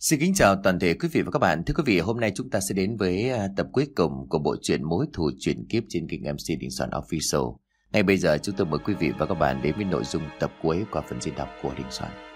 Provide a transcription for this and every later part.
Xin kính chào toàn thể quý vị và các bạn. Thưa quý vị, hôm nay chúng ta sẽ đến với à, tập cuối cùng của bộ truyện Mối thù chuyển kiếp trên kênh MC Đình Soạn Official. Ngay bây giờ chúng tôi mời quý vị và các bạn đến với nội dung tập cuối qua phần diễn đọc của Đình Soạn.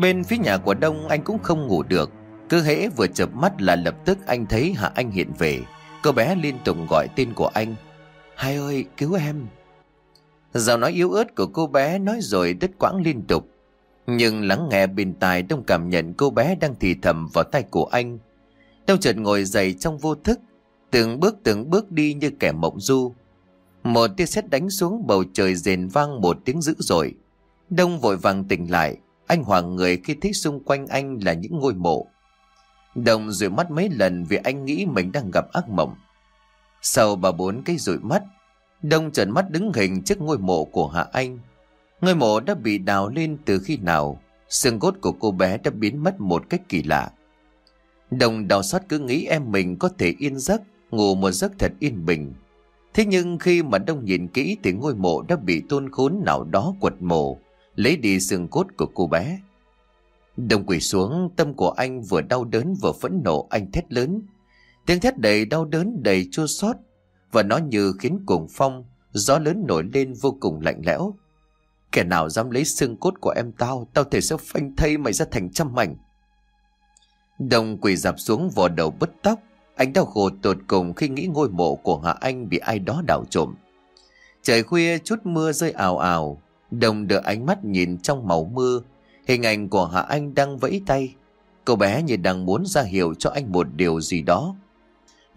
Bên phía nhà của Đông anh cũng không ngủ được. Cứ hễ vừa chợp mắt là lập tức anh thấy Hạ Anh hiện về. Cô bé liên tục gọi tên của anh. Hai ơi, cứu em. Giọng nói yếu ớt của cô bé nói rồi đứt quãng liên tục. Nhưng lắng nghe bên tai Đông cảm nhận cô bé đang thì thầm vào tay của anh. Đông chợt ngồi dậy trong vô thức, Từng bước từng bước đi như kẻ mộng du. Một tia sét đánh xuống bầu trời rền vang một tiếng dữ dội. Đông vội vàng tỉnh lại anh hoàng người khi thấy xung quanh anh là những ngôi mộ. Đồng rủi mắt mấy lần vì anh nghĩ mình đang gặp ác mộng. Sau ba bốn cái rủi mắt, Đông trợn mắt đứng hình trước ngôi mộ của Hạ Anh. Ngôi mộ đã bị đào lên từ khi nào, xương cốt của cô bé đã biến mất một cách kỳ lạ. Đồng đào xót cứ nghĩ em mình có thể yên giấc, ngủ một giấc thật yên bình. Thế nhưng khi mà Đông nhìn kỹ thì ngôi mộ đã bị tôn khốn nào đó quật mộ, lấy đi xương cốt của cô bé. Đồng quỳ xuống, tâm của anh vừa đau đớn vừa phẫn nộ anh thét lớn. Tiếng thét đầy đau đớn đầy chua xót và nó như khiến cuồng phong, gió lớn nổi lên vô cùng lạnh lẽo. Kẻ nào dám lấy xương cốt của em tao, tao thể sẽ phanh thây mày ra thành trăm mảnh. Đồng quỳ dạp xuống vò đầu bứt tóc, anh đau khổ tột cùng khi nghĩ ngôi mộ của Hạ Anh bị ai đó đảo trộm. Trời khuya chút mưa rơi ào ào, Đồng đưa ánh mắt nhìn trong màu mưa. Hình ảnh của Hạ Anh đang vẫy tay. Cô bé như đang muốn ra hiệu cho anh một điều gì đó.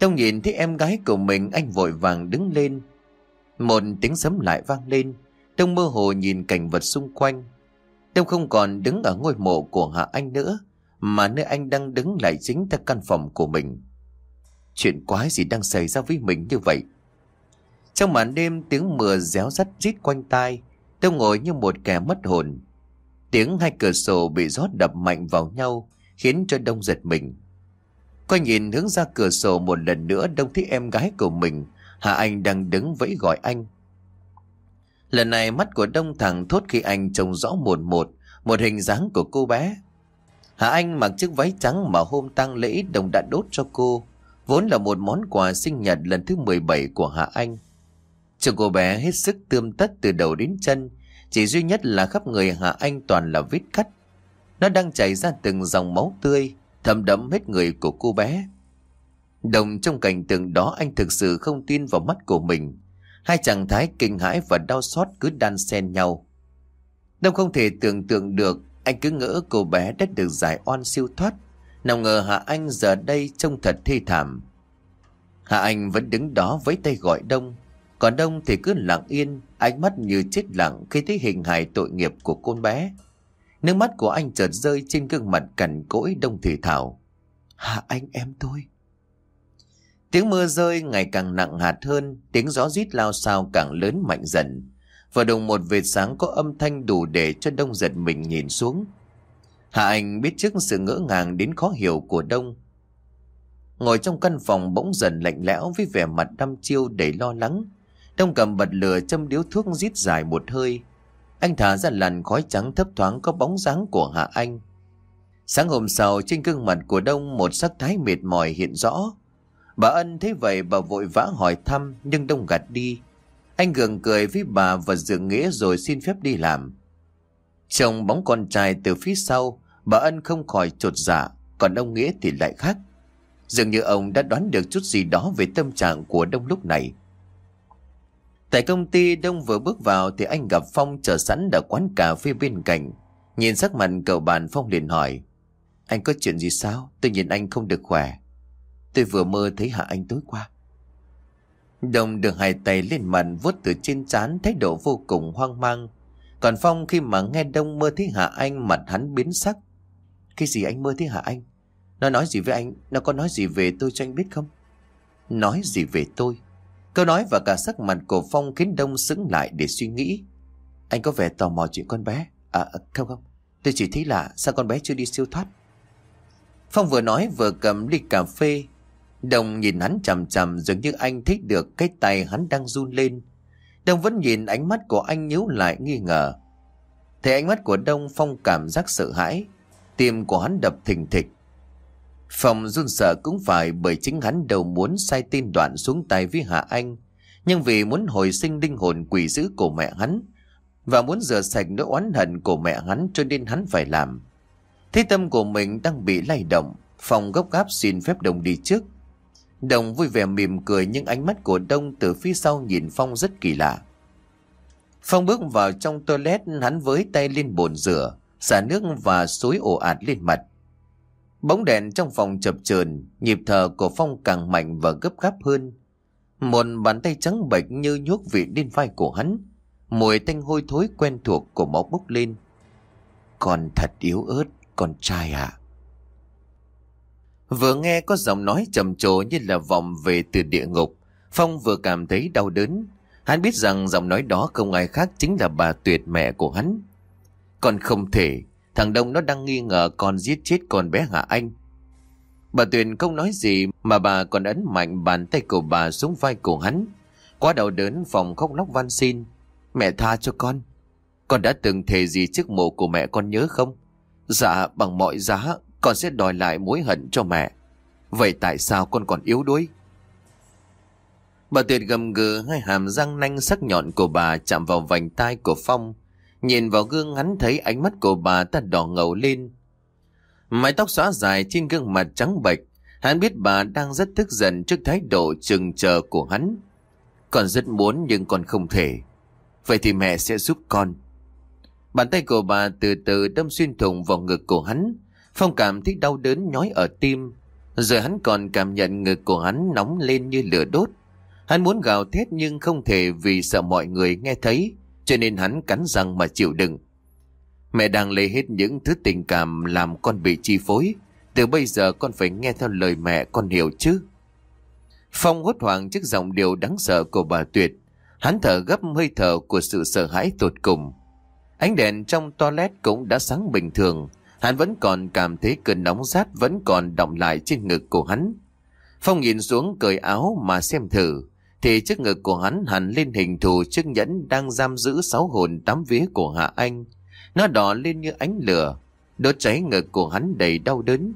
Đông nhìn thấy em gái của mình, Anh vội vàng đứng lên. Một tiếng sấm lại vang lên. Đông mơ hồ nhìn cảnh vật xung quanh. Đông không còn đứng ở ngôi mộ của Hạ Anh nữa, Mà nơi anh đang đứng lại chính là căn phòng của mình. Chuyện quái gì đang xảy ra với mình như vậy? Trong màn đêm, tiếng mưa réo rắt rít quanh tai. Tôi ngồi như một kẻ mất hồn. Tiếng hai cửa sổ bị rót đập mạnh vào nhau khiến cho Đông giật mình. Coi nhìn hướng ra cửa sổ một lần nữa Đông thấy em gái của mình hà Anh đang đứng vẫy gọi anh. Lần này mắt của Đông thẳng thốt khi anh trông rõ một một một hình dáng của cô bé. hà Anh mặc chiếc váy trắng mà hôm tang lễ Đông đã đốt cho cô, vốn là một món quà sinh nhật lần thứ 17 của hà Anh. Cho cô bé hết sức tươm tất từ đầu đến chân, chỉ duy nhất là khắp người Hạ Anh toàn là vết cắt. Nó đang chảy ra từng dòng máu tươi, thấm đẫm hết người của cô bé. Đồng trong cảnh tượng đó anh thực sự không tin vào mắt của mình. Hai trạng thái kinh hãi và đau xót cứ đan xen nhau. Đông không thể tưởng tượng được, anh cứ ngỡ cô bé đã được giải oan siêu thoát. Nào ngờ Hạ Anh giờ đây trông thật thê thảm. Hạ Anh vẫn đứng đó với tay gọi Đông. Còn Đông thì cứ lặng yên, ánh mắt như chết lặng khi thấy hình hài tội nghiệp của con bé. Nước mắt của anh chợt rơi trên gương mặt cằn cỗi Đông thì thảo. Hạ anh em tôi. Tiếng mưa rơi ngày càng nặng hạt hơn, tiếng gió rít lao sao càng lớn mạnh dần. Và đồng một vệt sáng có âm thanh đủ để cho Đông giật mình nhìn xuống. Hạ Anh biết trước sự ngỡ ngàng đến khó hiểu của Đông. Ngồi trong căn phòng bỗng dần lạnh lẽo với vẻ mặt đăm chiêu đầy lo lắng. Đông cầm bật lửa châm điếu thuốc rít dài một hơi. Anh thả ra làn khói trắng thấp thoáng có bóng dáng của Hạ Anh. Sáng hôm sau trên gương mặt của Đông một sắc thái mệt mỏi hiện rõ. Bà Ân thấy vậy bà vội vã hỏi thăm nhưng Đông gạt đi. Anh gượng cười với bà và dượng nghĩa rồi xin phép đi làm. Chồng bóng con trai từ phía sau, bà Ân không khỏi trột dạ, còn ông Nghĩa thì lại khác. Dường như ông đã đoán được chút gì đó về tâm trạng của Đông lúc này. Tại công ty Đông vừa bước vào thì anh gặp Phong chờ sẵn ở quán cà phê bên cạnh. Nhìn sắc mặt cậu bàn Phong liền hỏi. Anh có chuyện gì sao? Tôi nhìn anh không được khỏe. Tôi vừa mơ thấy Hạ Anh tối qua. Đông được hai tay lên mặt, vuốt từ trên trán, thái độ vô cùng hoang mang. Còn Phong khi mà nghe Đông mơ thấy Hạ Anh, mặt hắn biến sắc. Cái gì anh mơ thấy Hạ Anh? Nó nói gì với anh? Nó có nói gì về tôi cho anh biết không? Nói gì về tôi? Câu nói và cả sắc mặt của Phong khiến Đông sững lại để suy nghĩ. Anh có vẻ tò mò chuyện con bé. À, à không không, tôi chỉ thấy lạ sao con bé chưa đi siêu thoát. Phong vừa nói vừa cầm ly cà phê. Đồng nhìn hắn chằm chằm dường như anh thích được cái tay hắn đang run lên. Đông vẫn nhìn ánh mắt của anh nhíu lại nghi ngờ. Thấy ánh mắt của Đông Phong cảm giác sợ hãi. Tim của hắn đập thình thịch. Phong run sợ cũng phải bởi chính hắn đầu muốn sai tin đoạn xuống tay với Hạ Anh. Nhưng vì muốn hồi sinh linh hồn quỷ dữ của mẹ hắn và muốn rửa sạch nỗi oán hận của mẹ hắn cho nên hắn phải làm. Thế tâm của mình đang bị lay động, Phong gấp gáp xin phép Đồng đi trước. Đồng vui vẻ mỉm cười nhưng ánh mắt của Đông từ phía sau nhìn Phong rất kỳ lạ. Phong bước vào trong toilet hắn với tay lên bồn rửa, xả nước và suối ồ ạt lên mặt. Bóng đèn trong phòng chập chờn, nhịp thở của Phong càng mạnh và gấp gáp hơn. Một bàn tay trắng bệch như nhuốc vị lên vai của hắn. Mùi tanh hôi thối quen thuộc của máu bốc lên. Còn thật yếu ớt, con trai ạ. À. Vừa nghe có giọng nói trầm trồ như là vọng về từ địa ngục, Phong vừa cảm thấy đau đớn. Hắn biết rằng giọng nói đó không ai khác chính là bà Tuyệt mẹ của hắn. Còn không thể, thằng Đông nó đang nghi ngờ con giết chết con bé Hạ Anh. Bà Tuyền không nói gì mà bà còn ấn mạnh bàn tay của bà xuống vai của hắn. Quá đau đớn phòng khóc lóc van xin. Mẹ tha cho con. Con đã từng thề gì trước mộ của mẹ con nhớ không? Dạ bằng mọi giá, con sẽ đòi lại mối hận cho mẹ. Vậy tại sao con còn yếu đuối? Bà Tuyệt gầm gừ, hai hàm răng nanh sắc nhọn của bà chạm vào vành tai của Phong. Nhìn vào gương hắn thấy ánh mắt của bà ta đỏ ngầu lên. Mái tóc xóa dài trên gương mặt trắng bệch. Hắn biết bà đang rất tức giận trước thái độ chừng chờ của hắn. còn rất muốn nhưng còn không thể. Vậy thì mẹ sẽ giúp con. Bàn tay của bà từ từ đâm xuyên thủng vào ngực của hắn. Phong cảm thấy đau đớn nhói ở tim. Rồi hắn còn cảm nhận ngực của hắn nóng lên như lửa đốt. Hắn muốn gào thét nhưng không thể vì sợ mọi người nghe thấy. Cho nên hắn cắn răng mà chịu đựng. Mẹ đang lấy hết những thứ tình cảm làm con bị chi phối. Từ bây giờ con phải nghe theo lời mẹ con hiểu chứ. Phong hốt hoảng trước giọng điều đáng sợ của bà Tuyệt. Hắn thở gấp hơi thở của sự sợ hãi tột cùng. Ánh đèn trong toilet cũng đã sáng bình thường. Hắn vẫn còn cảm thấy cơn nóng rát vẫn còn động lại trên ngực của hắn. Phong nhìn xuống cởi áo mà xem thử. Thì trước ngực của hắn hẳn lên hình thù chiếc nhẫn đang giam giữ sáu hồn tám vía của Hạ Anh. Nó đỏ lên như ánh lửa. Đốt cháy ngực của hắn đầy đau đớn.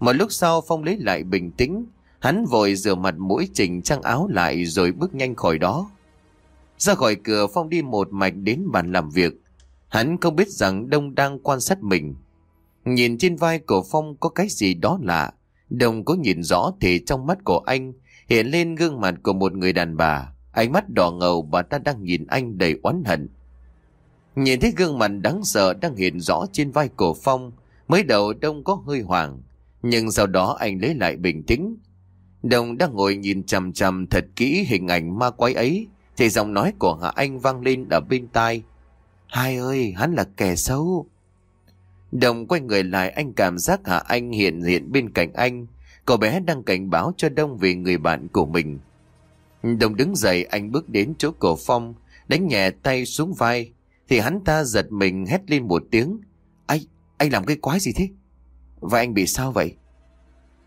Một lúc sau Phong lấy lại bình tĩnh. Hắn vội rửa mặt mũi chỉnh trang áo lại rồi bước nhanh khỏi đó. Ra khỏi cửa, Phong đi một mạch đến bàn làm việc. Hắn không biết rằng Đông đang quan sát mình. Nhìn trên vai của Phong có cái gì đó lạ. Đông có nhìn rõ thì trong mắt của anh hiện lên gương mặt của một người đàn bà. Ánh mắt đỏ ngầu bà ta đang nhìn anh đầy oán hận. Nhìn thấy gương mặt đáng sợ đang hiện rõ trên vai cổ Phong. Mới đầu Đông có hơi hoảng. Nhưng sau đó anh lấy lại bình tĩnh. Đông đang ngồi nhìn chằm chằm thật kỹ hình ảnh ma quái ấy. Thì giọng nói của Hạ Anh vang lên ở bên tai. Hai ơi, hắn là kẻ xấu. Đồng quay người lại anh cảm giác Hạ Anh hiện hiện bên cạnh anh. Cậu bé đang cảnh báo cho Đông về người bạn của mình. Đông đứng dậy anh bước đến chỗ cổ phong, đánh nhẹ tay xuống vai. Thì hắn ta giật mình hét lên một tiếng. Anh, anh làm cái quái gì thế? Và anh bị sao vậy?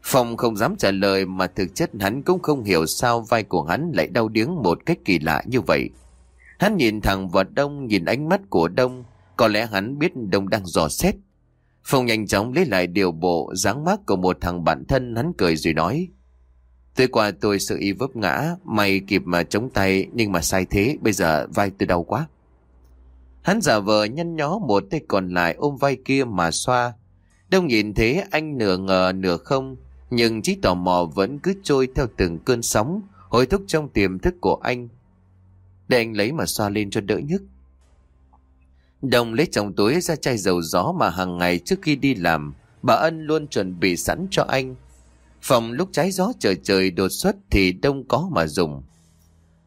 Phong không dám trả lời mà thực chất hắn cũng không hiểu sao vai của hắn lại đau điếng một cách kỳ lạ như vậy. Hắn nhìn thẳng vào Đông, nhìn ánh mắt của Đông, có lẽ hắn biết Đông đang dò xét. Phong nhanh chóng lấy lại điều bộ, dáng mắt của một thằng bạn thân, hắn cười rồi nói. Tới qua tôi sự y vấp ngã, mày kịp mà chống tay, nhưng mà sai thế, bây giờ vai tôi đau quá. Hắn giả vờ nhăn nhó một tay còn lại ôm vai kia mà xoa. Đông nhìn thế anh nửa ngờ nửa không, nhưng trí tò mò vẫn cứ trôi theo từng cơn sóng, hồi thúc trong tiềm thức của anh. Để anh lấy mà xoa lên cho đỡ nhức. Đồng lấy trong túi ra chai dầu gió mà hàng ngày trước khi đi làm, bà Ân luôn chuẩn bị sẵn cho anh. Phòng lúc trái gió trời trời đột xuất thì đông có mà dùng.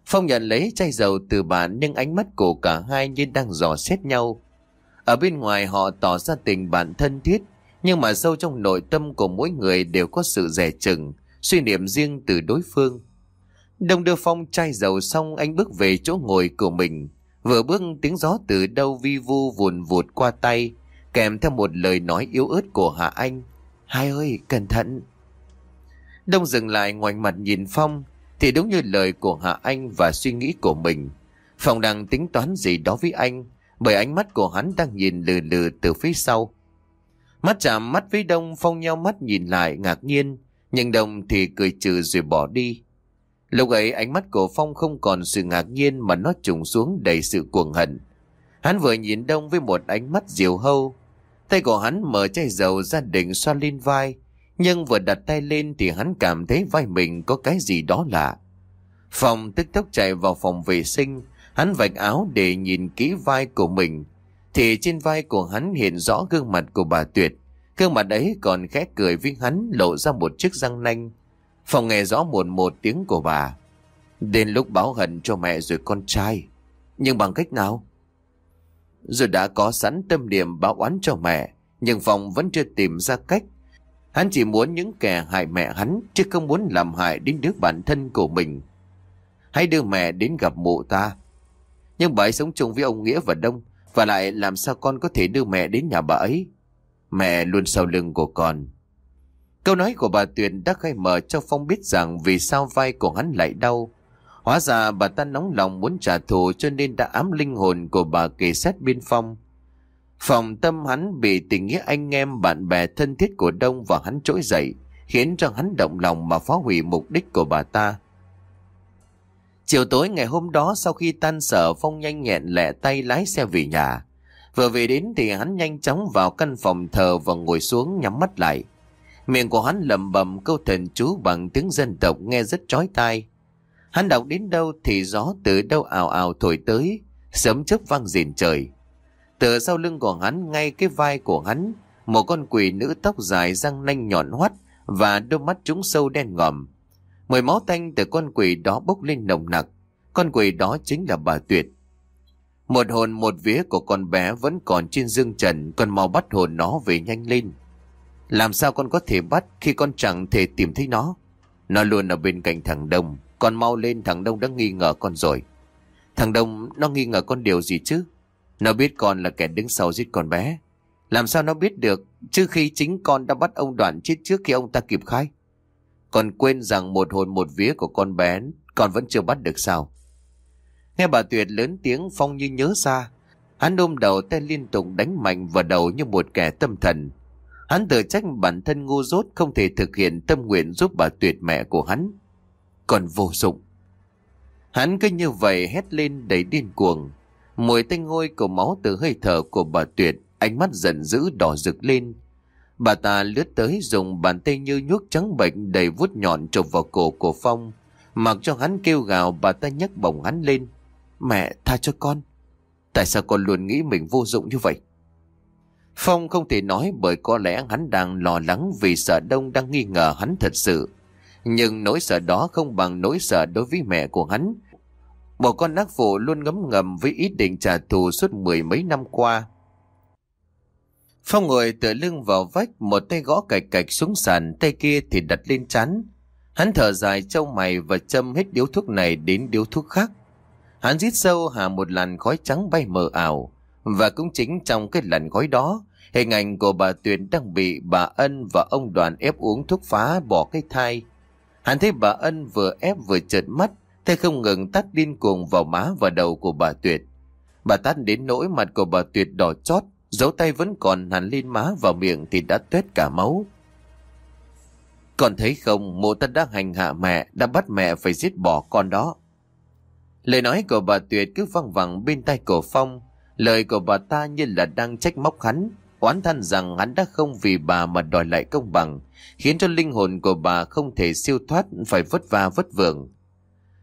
Phong nhận lấy chai dầu từ bà nhưng ánh mắt của cả hai như đang dò xét nhau. Ở bên ngoài họ tỏ ra tình bạn thân thiết, nhưng mà sâu trong nội tâm của mỗi người đều có sự rẻ chừng, suy niệm riêng từ đối phương. Đông đưa Phong chai dầu xong anh bước về chỗ ngồi của mình. Vừa bước tiếng gió từ đâu vi vu vùn vụt qua tay, kèm theo một lời nói yếu ớt của Hạ Anh. Hai ơi, cẩn thận. Đông dừng lại ngoảnh mặt nhìn Phong, thì đúng như lời của Hạ Anh và suy nghĩ của mình. Phong đang tính toán gì đó với anh, bởi ánh mắt của hắn đang nhìn lừ lừ từ phía sau. Mắt chạm mắt với Đông, Phong nheo mắt nhìn lại ngạc nhiên, nhưng Đông thì cười trừ rồi bỏ đi. Lúc ấy ánh mắt của Phong không còn sự ngạc nhiên mà nó trùng xuống đầy sự cuồng hận. Hắn vừa nhìn Đông với một ánh mắt diều hâu. Tay của hắn mở chai dầu ra định xoa lên vai. Nhưng vừa đặt tay lên thì hắn cảm thấy vai mình có cái gì đó lạ. Phong tức tốc chạy vào phòng vệ sinh. Hắn vạch áo để nhìn kỹ vai của mình. Thì trên vai của hắn hiện rõ gương mặt của bà Tuyệt. Gương mặt ấy còn khẽ cười với hắn, lộ ra một chiếc răng nanh. Phòng nghe rõ một một tiếng của bà. Đến lúc báo hận cho mẹ rồi con trai. Nhưng bằng cách nào? Rồi đã có sẵn tâm điểm báo oán cho mẹ. Nhưng Phong vẫn chưa tìm ra cách. Hắn chỉ muốn những kẻ hại mẹ hắn, chứ không muốn làm hại đến đứa bản thân của mình. Hãy đưa mẹ đến gặp mụ ta. Nhưng bà ấy sống chung với ông Nghĩa và Đông, và lại làm sao con có thể đưa mẹ đến nhà bà ấy? Mẹ luôn sau lưng của con. Câu nói của bà Tuyền đã khai mở cho Phong biết rằng vì sao vai của hắn lại đau. Hóa ra bà ta nóng lòng muốn trả thù cho nên đã ám linh hồn của bà kề sát biên Phong. Phòng tâm hắn bị tình nghĩa anh em bạn bè thân thiết của Đông và hắn trỗi dậy, khiến cho hắn động lòng mà phá hủy mục đích của bà ta. Chiều tối ngày hôm đó sau khi tan sở Phong nhanh nhẹn lẹ tay lái xe về nhà. Vừa về đến thì hắn nhanh chóng vào căn phòng thờ và ngồi xuống nhắm mắt lại. Miệng của hắn lẩm bẩm câu thần chú bằng tiếng dân tộc nghe rất chói tai. Hắn đọc đến đâu thì gió từ đâu ào ào thổi tới, sớm chớp vang rền trời. Từ sau lưng của hắn ngay cái vai của hắn, một con quỷ nữ tóc dài răng nanh nhọn hoắt và đôi mắt trúng sâu đen ngòm. Mùi máu tanh từ con quỷ đó bốc lên nồng nặc. Con quỷ đó chính là bà Tuyệt. Một hồn một vía của con bé vẫn còn trên dương trần, còn mau bắt hồn nó về nhanh lên. Làm sao con có thể bắt khi con chẳng thể tìm thấy nó? Nó luôn ở bên cạnh thằng Đông. Con mau lên thằng Đông đã nghi ngờ con rồi. Thằng Đông, nó nghi ngờ con điều gì chứ? Nó biết con là kẻ đứng sau giết con bé. Làm sao nó biết được chứ khi chính con đã bắt ông đoạn chết trước khi ông ta kịp khai? Con quên rằng một hồn một vía của con bé con vẫn chưa bắt được sao? Nghe bà Tuyệt lớn tiếng Phong như nhớ ra. Hắn ôm đầu tay liên tục đánh mạnh vào đầu như một kẻ tâm thần. Hắn tự trách bản thân ngu dốt không thể thực hiện tâm nguyện giúp bà tuyệt mẹ của hắn. Còn vô dụng. Hắn cứ như vậy hét lên đầy điên cuồng. Mùi tanh hôi của máu từ hơi thở của bà tuyệt, ánh mắt giận dữ đỏ rực lên. Bà ta lướt tới dùng bàn tay như nhuốc trắng bệnh đầy vuốt nhọn trộm vào cổ của Phong. Mặc cho hắn kêu gào bà ta nhấc bổng hắn lên. Mẹ tha cho con. Tại sao con luôn nghĩ mình vô dụng như vậy? Phong không thể nói bởi có lẽ hắn đang lo lắng vì sợ Đông đang nghi ngờ hắn thật sự. Nhưng nỗi sợ đó không bằng nỗi sợ đối với mẹ của hắn. Một con ác phụ luôn ngấm ngầm với ý định trả thù suốt mười mấy năm qua. Phong ngồi tựa lưng vào vách, một tay gõ cạch cạch xuống sàn, tay kia thì đặt lên chán. Hắn thở dài trâu mày và châm hết điếu thuốc này đến điếu thuốc khác. Hắn rít sâu hạ một làn khói trắng bay mờ ảo. Và cũng chính trong cái lần gói đó, hình ảnh của bà Tuyền đang bị bà Ân và ông đoàn ép uống thuốc phá bỏ cái thai. Hắn thấy bà Ân vừa ép vừa trợn mắt, tay không ngừng tắt điên cuồng vào má và đầu của bà Tuyệt. Bà tắt đến nỗi mặt của bà Tuyệt đỏ chót, dấu tay vẫn còn hẳn lên má vào miệng thì đã tuét cả máu. Còn thấy không, mụ ta đã hành hạ mẹ, đã bắt mẹ phải giết bỏ con đó. Lời nói của bà Tuyệt cứ văng vẳng bên tay cổ Phong, Lời của bà ta như là đang trách móc hắn, oán than rằng hắn đã không vì bà mà đòi lại công bằng, khiến cho linh hồn của bà không thể siêu thoát phải vất vả vất vưởng.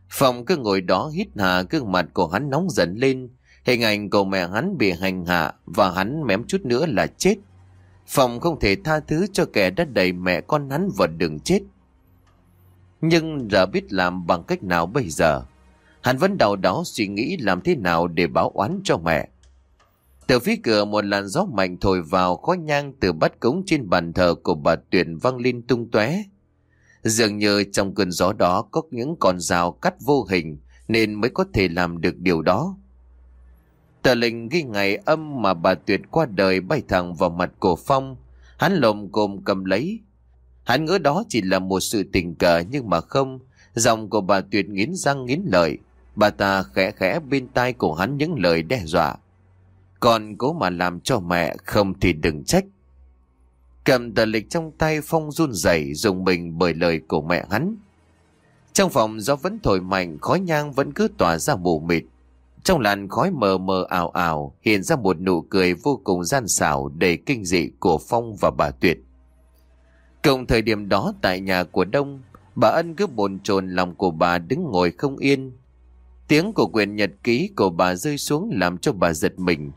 Phòng cứ ngồi đó hít hà gương mặt của hắn nóng dần lên, hình ảnh của mẹ hắn bị hành hạ và hắn mém chút nữa là chết. Phòng không thể tha thứ cho kẻ đã đẩy mẹ con hắn vào đường chết. Nhưng giờ biết làm bằng cách nào bây giờ? Hắn vẫn đau đó suy nghĩ làm thế nào để báo oán cho mẹ. Từ phía cửa một làn gió mạnh thổi vào khói nhang từ bát cống trên bàn thờ của bà Tuyển văng lên tung tóe. Dường như trong cơn gió đó có những con rào cắt vô hình nên mới có thể làm được điều đó. Tờ lệnh ghi ngày âm mà bà Tuyệt qua đời bay thẳng vào mặt cổ phong. Hắn lồm cồm cầm lấy. Hắn ngỡ đó chỉ là một sự tình cờ nhưng mà không. Giọng của bà Tuyệt nghiến răng nghiến lợi. Bà ta khẽ khẽ bên tai của hắn những lời đe dọa. Còn cố mà làm cho mẹ không thì đừng trách. Cầm tờ lịch trong tay Phong run rẩy dùng mình bởi lời của mẹ hắn. Trong phòng gió vẫn thổi mạnh, khói nhang vẫn cứ tỏa ra mù mịt. Trong làn khói mờ mờ ảo ảo hiện ra một nụ cười vô cùng gian xảo đầy kinh dị của Phong và bà Tuyệt. Cùng thời điểm đó tại nhà của Đông, bà Ân cứ bồn chồn lòng của bà đứng ngồi không yên. Tiếng của quyền nhật ký của bà rơi xuống làm cho bà giật mình.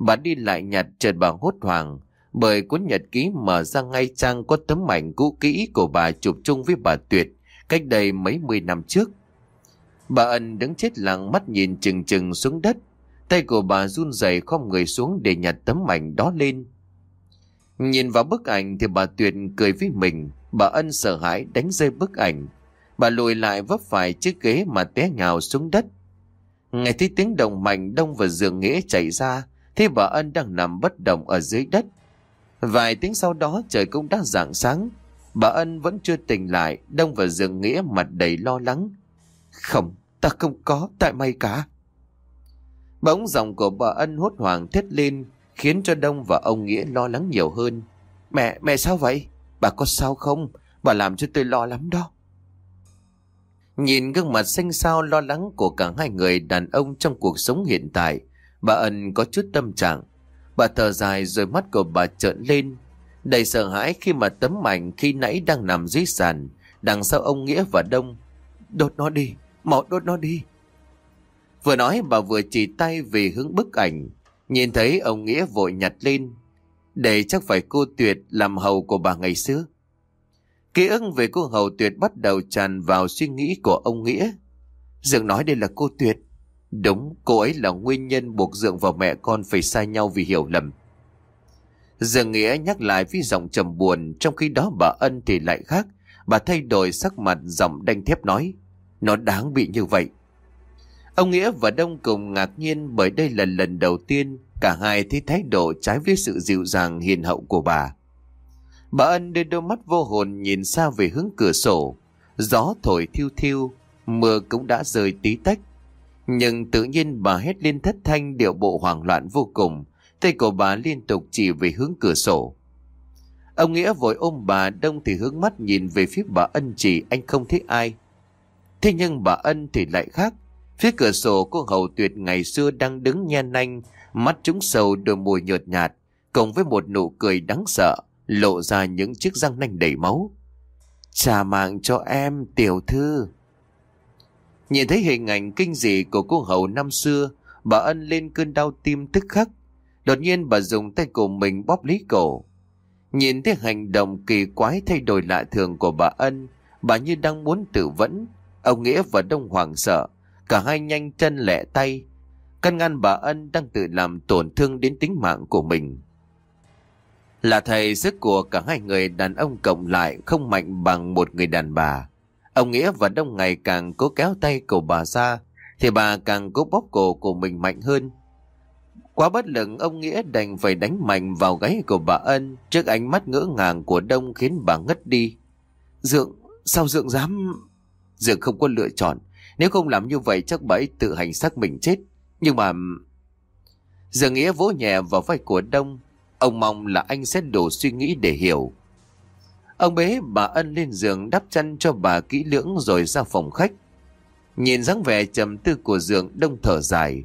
Bà đi lại nhặt chợt bà hốt hoảng, bởi cuốn nhật ký mở ra ngay trang có tấm ảnh cũ kỹ của bà chụp chung với bà Tuyệt cách đây mấy mươi năm trước. Bà Ân đứng chết lặng mắt nhìn chừng chừng xuống đất. Tay của bà run rẩy khom người xuống để nhặt tấm ảnh đó lên. Nhìn vào bức ảnh thì bà Tuyệt cười với mình. Bà Ân sợ hãi đánh rơi bức ảnh. Bà lùi lại vấp phải chiếc ghế mà té nhào xuống đất. Nghe thấy tiếng động mạnh đông và giường nghĩa chạy ra. Thế bà Ân đang nằm bất động ở dưới đất. Vài tiếng sau đó trời cũng đã rạng sáng. Bà Ân vẫn chưa tỉnh lại, Đông và giường Nghĩa mặt đầy lo lắng. Không, ta không có, tại may cả. Bỗng giọng của bà Ân hốt hoảng thét lên, khiến cho Đông và ông Nghĩa lo lắng nhiều hơn. Mẹ, mẹ sao vậy? Bà có sao không? Bà làm cho tôi lo lắm đó. Nhìn gương mặt xanh xao lo lắng của cả hai người đàn ông trong cuộc sống hiện tại, bà Ân có chút tâm trạng. Bà thở dài rồi mắt của bà trợn lên, đầy sợ hãi khi mà tấm ảnh khi nãy đang nằm dưới sàn, đằng sau ông Nghĩa và Đông. Đốt nó đi, mau đốt nó đi. Vừa nói bà vừa chỉ tay về hướng bức ảnh, nhìn thấy ông Nghĩa vội nhặt lên. Để chắc phải cô Tuyệt làm hầu của bà ngày xưa. Ký ức về cô hầu Tuyệt bắt đầu tràn vào suy nghĩ của ông Nghĩa. dường nói đây là cô Tuyệt. Đúng, cô ấy là nguyên nhân buộc Dượng và mẹ con phải sai nhau vì hiểu lầm. Dương Nghĩa nhắc lại với giọng trầm buồn, trong khi đó bà Ân thì lại khác. Bà thay đổi sắc mặt giọng đanh thép nói, nó đáng bị như vậy. Ông Nghĩa và Đông cùng ngạc nhiên bởi đây là lần đầu tiên cả hai thấy thái độ trái với sự dịu dàng hiền hậu của bà. Bà Ân đưa đôi mắt vô hồn nhìn xa về hướng cửa sổ. Gió thổi thiêu thiêu, mưa cũng đã rơi tí tách. Nhưng tự nhiên bà hét lên thất thanh điệu bộ hoảng loạn vô cùng, Tay của bà liên tục chỉ về hướng cửa sổ. Ông Nghĩa vội ôm bà Đông thì hướng mắt nhìn về phía bà Ân chỉ anh không thấy ai. Thế nhưng bà Ân thì lại khác. Phía cửa sổ cô hầu tuyệt ngày xưa đang đứng nhen nanh, mắt trúng sầu đôi mùi nhợt nhạt, cùng với một nụ cười đáng sợ, lộ ra những chiếc răng nanh đầy máu. Trả mạng cho em, tiểu thư. Nhìn thấy hình ảnh kinh dị của cô hầu năm xưa, bà Ân lên cơn đau tim tức khắc. Đột nhiên bà dùng tay của mình bóp lý cổ. Nhìn thấy hành động kỳ quái thay đổi lạ thường của bà Ân, bà như đang muốn tự vẫn. Ông Nghĩa và Đông Hoàng sợ, cả hai nhanh chân lẹ tay. Căn ngăn bà Ân đang tự làm tổn thương đến tính mạng của mình. Là thầy sức của cả hai người đàn ông cộng lại không mạnh bằng một người đàn bà. Ông Nghĩa và Đông ngày càng cố kéo tay của bà ra, thì bà càng cố bóp cổ của mình mạnh hơn. Quá bất lực ông Nghĩa đành phải đánh mạnh vào gáy của bà Ân trước ánh mắt ngỡ ngàng của Đông khiến bà ngất đi. Dượng, sao Dượng dám... Dượng không có lựa chọn. Nếu không làm như vậy chắc bà ấy tự hành xác mình chết. Nhưng mà... Dượng Nghĩa vỗ nhẹ vào vai của Đông. Ông mong là anh sẽ đủ suy nghĩ để hiểu. Ông bế bà Ân lên giường đắp chăn cho bà kỹ lưỡng rồi ra phòng khách. Nhìn dáng vẻ trầm tư của Dượng Đông thở dài.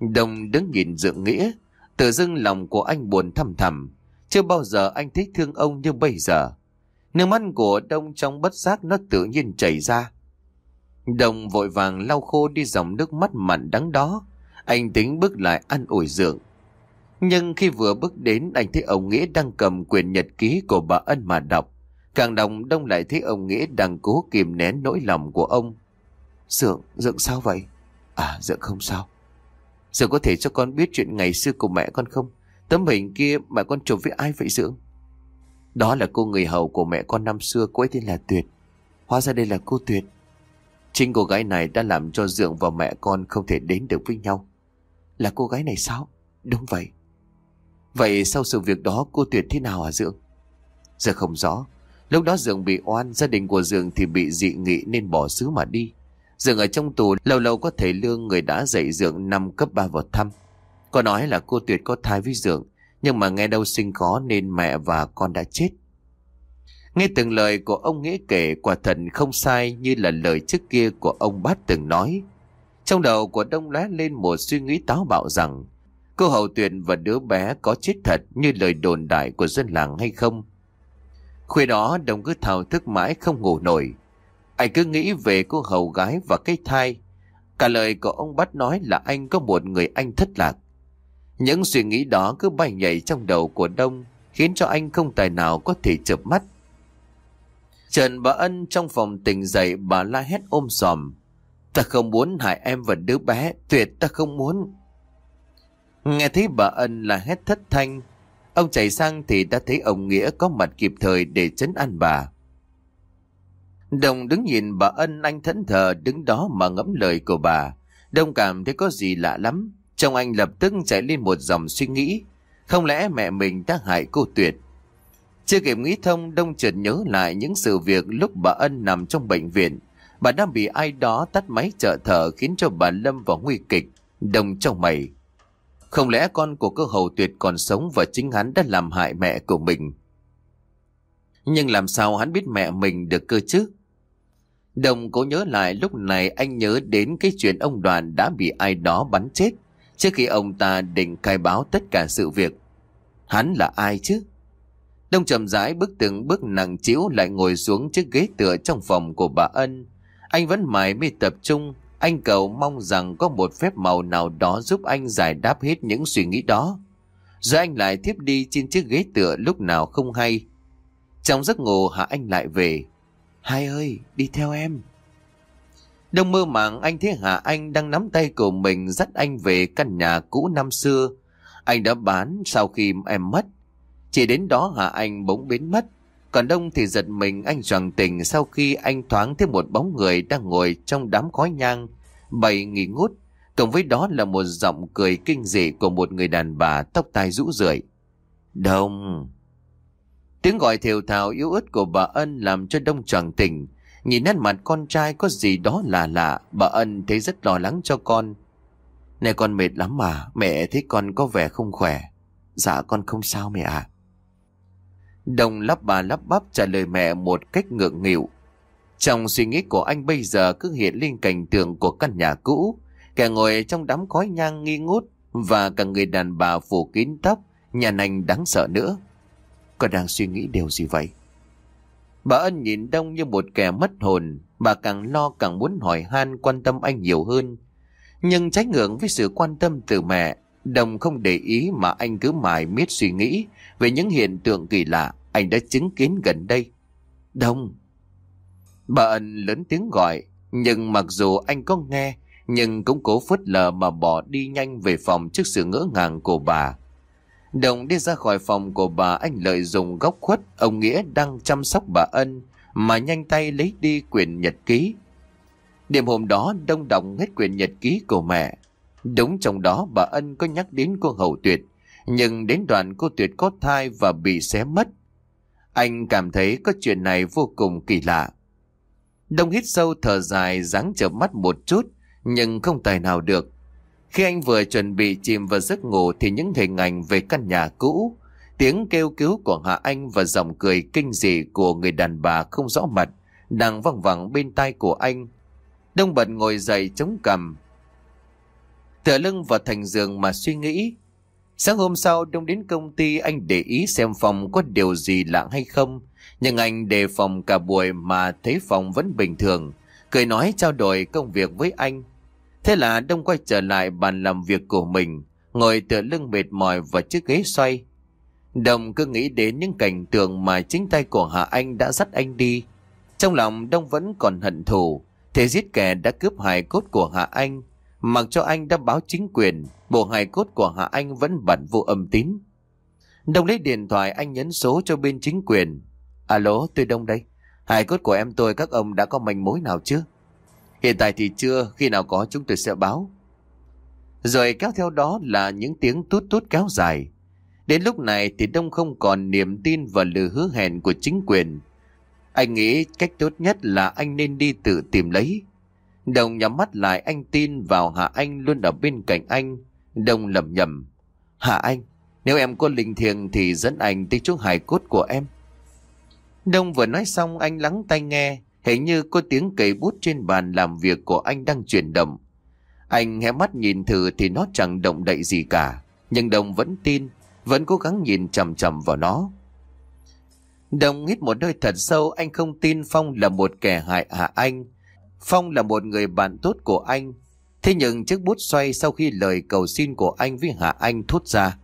đông đứng nhìn dượng nghĩa, tự dưng lòng của anh buồn thầm thầm. Chưa bao giờ anh thích thương ông như bây giờ. Nước mắt của Đông trong bất giác nó tự nhiên chảy ra. đông vội vàng lau khô đi dòng nước mắt mặn đắng đó. Anh tính bước lại ăn ủi dượng. Nhưng khi vừa bước đến anh thấy ông Nghĩa đang cầm quyền nhật ký của bà Ân mà đọc. Càng đồng đông lại thấy ông Nghĩa đang cố kìm nén nỗi lòng của ông. Dượng, Dượng sao vậy? À, Dượng không sao. dượng có thể cho con biết chuyện ngày xưa của mẹ con không? Tấm hình kia mẹ con chụp với ai vậy dượng Đó là cô người hầu của mẹ con năm xưa, cô ấy tên là Tuyệt. Hóa ra đây là cô Tuyệt. Chính cô gái này đã làm cho Dượng và mẹ con không thể đến được với nhau. Là cô gái này sao? Đúng vậy. Vậy sau sự việc đó cô Tuyệt thế nào hả Dượng? Giờ không rõ. Lúc đó Dượng bị oan, gia đình của Dượng thì bị dị nghị nên bỏ xứ mà đi. Dượng ở trong tù lâu lâu có thể lương người đã dạy Dượng năm cấp 3 vào thăm. Có nói là cô Tuyệt có thai với Dượng, nhưng mà nghe đâu sinh khó nên mẹ và con đã chết. Nghe từng lời của ông Nghĩa kể quả thật không sai như là lời trước kia của ông bát từng nói. Trong đầu của Đông lóe lên một suy nghĩ táo bạo rằng cô hậu tuyển và đứa bé có chết thật như lời đồn đại của dân làng hay không. Khuya đó Đông cứ thao thức mãi không ngủ nổi. Anh cứ nghĩ về cô hầu gái và cái thai. Cả lời của ông bắt nói là anh có một người anh thất lạc. Những suy nghĩ đó cứ bay nhảy trong đầu của Đông khiến cho anh không tài nào có thể chợp mắt. Trần bà Ân trong phòng tỉnh dậy bà la hét ôm sòm. Ta không muốn hại em và đứa bé, tuyệt ta không muốn. Nghe thấy bà Ân là hét thất thanh, ông chạy sang thì đã thấy ông Nghĩa có mặt kịp thời để chấn an bà. Đồng đứng nhìn bà Ân anh thẫn thờ đứng đó mà ngẫm lời của bà. Đông cảm thấy có gì lạ lắm. Trong anh lập tức chạy lên một dòng suy nghĩ. Không lẽ mẹ mình đã hại cô Tuyệt? Chưa kịp nghĩ thông, Đông chợt nhớ lại những sự việc lúc bà Ân nằm trong bệnh viện. Bà đang bị ai đó tắt máy trợ thở khiến cho bà Lâm vào nguy kịch. Đông trong mày. Không lẽ con của cơ hầu tuyệt còn sống và chính hắn đã làm hại mẹ của mình? Nhưng làm sao hắn biết mẹ mình được cơ chứ? Đồng cố nhớ lại lúc này anh nhớ đến cái chuyện ông đoàn đã bị ai đó bắn chết trước khi ông ta định khai báo tất cả sự việc. Hắn là ai chứ? Đông chậm rãi bước từng bước nặng chiếu lại ngồi xuống chiếc ghế tựa trong phòng của bà Ân. Anh vẫn mãi mê tập trung, anh cầu mong rằng có một phép màu nào đó giúp anh giải đáp hết những suy nghĩ đó. Rồi anh lại tiếp đi trên chiếc ghế tựa lúc nào không hay. Trong giấc ngủ hạ anh lại về. Hai ơi, đi theo em. Đông mơ màng anh thấy Hạ Anh đang nắm tay của mình dắt anh về căn nhà cũ năm xưa. Anh đã bán sau khi em mất. Chỉ đến đó Hạ Anh bỗng biến mất. Còn Đông thì giật mình anh choàng tình sau khi anh thoáng thấy một bóng người đang ngồi trong đám khói nhang, bày nghỉ ngút. Cộng với đó là một giọng cười kinh dị của một người đàn bà tóc tai rũ rượi. Đông! Tiếng gọi thều thào yếu ớt của bà Ân làm cho Đông choàng tỉnh. Nhìn nét mặt con trai có gì đó lạ lạ, bà Ân thấy rất lo lắng cho con. Này con mệt lắm mà, mẹ thấy con có vẻ không khỏe. Dạ con không sao mẹ ạ. Đồng lắp bà lắp bắp trả lời mẹ một cách ngượng nghịu. Trong suy nghĩ của anh bây giờ cứ hiện lên cảnh tượng của căn nhà cũ, kẻ ngồi trong đám khói nhang nghi ngút và cả người đàn bà phủ kín tóc, nhà nành đáng sợ nữa. Con đang suy nghĩ điều gì vậy? Bà Ân nhìn Đông như một kẻ mất hồn, bà càng lo càng muốn hỏi han quan tâm anh nhiều hơn. Nhưng trái ngược với sự quan tâm từ mẹ, Đồng không để ý mà anh cứ mãi miết suy nghĩ về những hiện tượng kỳ lạ anh đã chứng kiến gần đây. Đông! Bà Ân lớn tiếng gọi, nhưng mặc dù anh có nghe, nhưng cũng cố phớt lờ mà bỏ đi nhanh về phòng trước sự ngỡ ngàng của bà. Đồng đi ra khỏi phòng của bà anh lợi dụng góc khuất ông Nghĩa đang chăm sóc bà Ân mà nhanh tay lấy đi quyển nhật ký. Đêm hôm đó đông đọc hết quyển nhật ký của mẹ. Đúng trong đó bà Ân có nhắc đến cô Hậu Tuyệt nhưng đến đoạn cô Tuyệt có thai và bị xé mất. Anh cảm thấy có chuyện này vô cùng kỳ lạ. Đông hít sâu thở dài dáng chợp mắt một chút nhưng không tài nào được khi anh vừa chuẩn bị chìm vào giấc ngủ thì những hình ảnh về căn nhà cũ, tiếng kêu cứu của Hạ Anh và giọng cười kinh dị của người đàn bà không rõ mặt đang văng vẳng bên tai của anh. Đông bật ngồi dậy chống cằm, tựa lưng vào thành giường mà suy nghĩ. Sáng hôm sau Đông đến công ty anh để ý xem phòng có điều gì lạ hay không. Nhưng anh đề phòng cả buổi mà thấy phòng vẫn bình thường. Cười nói trao đổi công việc với anh. Thế là Đông quay trở lại bàn làm việc của mình, ngồi tựa lưng mệt mỏi vào chiếc ghế xoay. Đông cứ nghĩ đến những cảnh tượng mà chính tay của Hạ Anh đã dắt anh đi. Trong lòng Đông vẫn còn hận thù, thế giết kẻ đã cướp hài cốt của Hạ Anh. Mặc cho anh đã báo chính quyền, bộ hài cốt của Hạ Anh vẫn bật vô âm tín. Đông lấy điện thoại anh nhấn số cho bên chính quyền. Alo, tôi Đông đây. Hài cốt của em tôi các ông đã có manh mối nào chưa? Hiện tại thì chưa, khi nào có chúng tôi sẽ báo. Rồi kéo theo đó là những tiếng tút tút kéo dài. Đến lúc này thì Đông không còn niềm tin vào lời hứa hẹn của chính quyền. Anh nghĩ cách tốt nhất là anh nên đi tự tìm lấy. Đồng nhắm mắt lại anh tin vào Hạ Anh luôn ở bên cạnh anh. Đồng lẩm nhẩm Hạ Anh, nếu em có linh thiêng thì dẫn anh tới chỗ hài cốt của em. Đông vừa nói xong anh lắng tai nghe, hình như có tiếng cầy bút trên bàn làm việc của anh đang chuyển động. Anh hé mắt nhìn thử thì nó chẳng động đậy gì cả, nhưng Đông vẫn tin, vẫn cố gắng nhìn chầm chầm vào nó. Đông hít một hơi thật sâu, anh không tin Phong là một kẻ hại hạ anh. Phong là một người bạn tốt của anh. Thế nhưng chiếc bút xoay sau khi lời cầu xin của anh với Hạ Anh thốt ra.